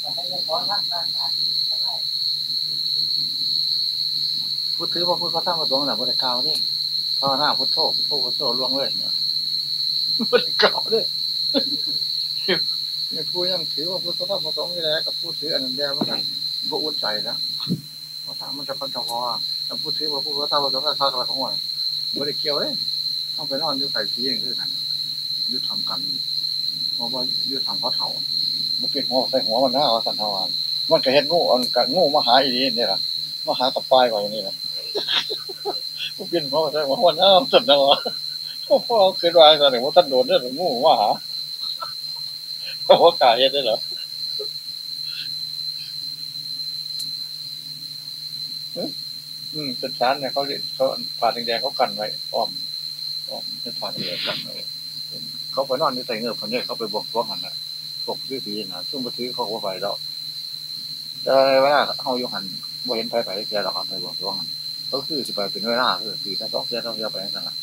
แต่ให้เราขอข้างทางอาจจะก็ได้พูดถือว่าพูดพระธรรมประสงค์น่ะบริกล่าวนี่ภาวนาพุทโธพุทโธพุทโธล่วงเลยเนี่ยบริกาวเลย นี่พูดยังถือว่าพุทธธรรมประสงค์นี่แหละกับพูดถืออันนั้นแย่เหมือนกันบ่อุ่นใจนะเพราะถ้ามันจะพันธะพอถ้าพูดถือว่าพูดพระธรรมประสงค์ก็ทักอะของมันบริเกี่ยวเลยต้องไปนอนอยู่ไข่ขี้อย่างคือกันยืดทำกันเพราะว่ายืดทำเขาเถ่ามันเป็นหัวใส่หัวมันหน้าเอาสันทวานมันก็เห็นงูอันกับงูมาหาอีนี่นี่แหละมาหากับปลายไว้อย่างนี้นะผู้เป็นพ่อใช่หมว่าน้ำสุดนะวะพ่อเคยว่าตอนไหนว่าท่านโดนเรื่องงูว่าหา ว่ากายได้เหรออืมเป็นสารเนี่ยเขาเรียกเขาผ่าแดงๆเขากันไว้อ้อมอ้อมเป็นผ่าแดงกันไว้เขาไปนอนอยู่ใต้เงือกคนนี้เขาไปบวกพวกมันนะพวกซื้อผีนะซึ่งมาซื้อเขาก็ไปแล้วแต่เวลาเขาอยู่หันบ่เห็นไปไปแกเราไปบวกพวกมันก็คือสิไปเป็นเวลาคือสี่ถ้าต้องเสียต้องเสียไปนั่นแหละ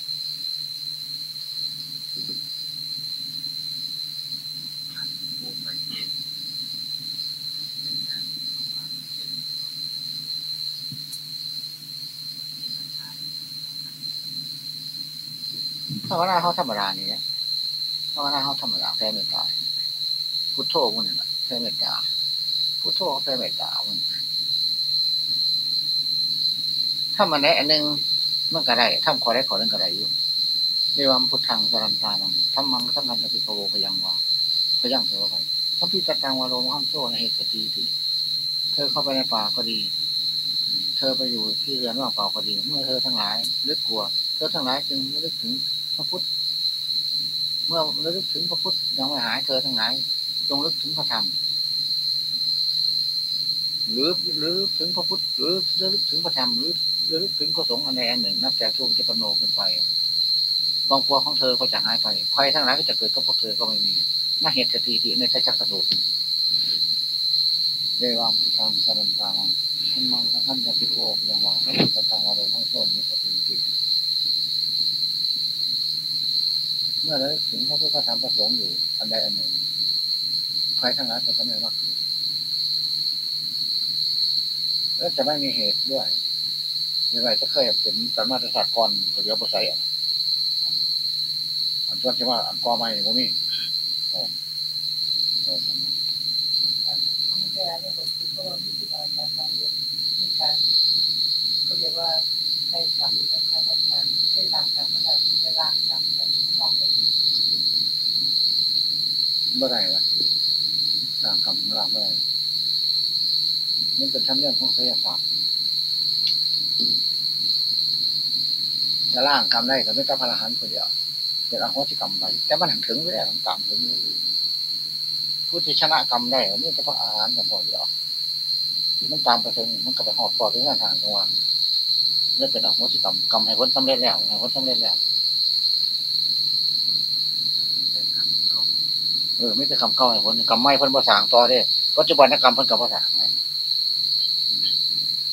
ผู้ไปเทศเป็นการของเราเช่นมีปัญหา ธรรมดาเขาธรรมดานี้ธรรมดาเขาธรรมดาแพ้เมตตาพุทโธมันน่ะแพ้เมตตาพุทโธแพ้เมตตามันถ้ามันได้อันหนึ่งมันก็ได้ทำขอได้ขอหนึงก็ได้อยู่เรว่าพุทธังสรันตานังทำมังสังฆันติโกพยังวาพยังเถอไปทั้งพิจตังวาโลมห้ามโซ่ในเหตุทีทีเธอเข้าไปในป่าก็ดี เธอไปอยู่ที่เรือนว่างเปล่าก็ดี เมื่อเธอทั้งหลายนึกกลัว เธอทั้งหลายจึงนึกถึง พระพุทธ เมื่อระลึกถึงพระพุทธยังไม่หายเธอทั้งหลายจงลึกถึงพระธรรมหรือหรือถึงพระพุทธหรือระลึกถึงพระธรรมหรือระลึกถึงพระสงฆ์อันใดอันหนึ่งนับแต่ทุกจะปโนขึ้นไปบางพวของเธอก็จะหายไปภัยทั้งหลายก็จะเกิดกับพวกเธอก็ไม่มีน่าเหตุสติที่ในใจจักรสูตรเรวังพุทธังสรันตานังธรรมังท่านจะพิโกยังว่าพระพุทธตางอารมณ์ทั้งโซนนี้สติที่ เมื่อระลึกถึงพระพุทธธรรมประสงค์อยู่อันใดอันหนึ่งใครทั้งหลายก็จะไม่มากขึ้นและจะไม่มีเหตุด้วยยังไงจะเคยเป็นสามารถสัตว์ก่อนก็เดี๋ยวประส่อันส่วนที่ว่าอันกอไม่ผมนี่อ้โอ้ ไม่ใช่อันนี้ผมคิดว่าวิธีการการเรียนมีการเขาเรียกว่าใช้คำนั้นนะครับการใช้ตามคำนั้นใช้ร่างคำนั้นไม่มองไป เมื่อไรล่ะตามคำของเราเมื่อไรมันเป็นธรรมเนียมของศิลปศาสตร์จะล่างกรรมได้ก็ไม่ต้องพระอรหันต์คนเดียวเป็นอโหสิกรรมไปแต่มันถึงไม่ได้มันตามถึงผู้ที่ชนะกรรมได้นี่จะพระอรหันต์แต่พอเดียวมันตามไปถึงมันก็ไปหอดพอถึงงานทางจังหวนี่เป็นอโหสิกรรมกรรมให้พ้นสำเร็จแล้วให้พ้นสำเร็จแล้ว เป็นการเข้า เออไม่ใช่คำเข้าให้พ้นกรรมไม่พ้นภาษาต่อได้ปัจจุบันกรรมพ้นกับภาษาง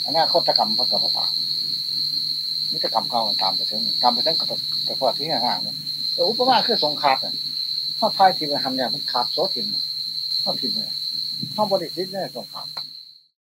อนาคตกรรมพ้นกับภาษางนี่จะกรรมเข้าตามไปถึงตามไปถึงกับกับพอที่ห่างๆแต่อุปมาคือสงครามเนี่ยข้าพายทีมทำเนี่ยมันขาดโซทิมข้าทีมเนี่ยข้าบริสิทธิ์เนี่ยสงคราม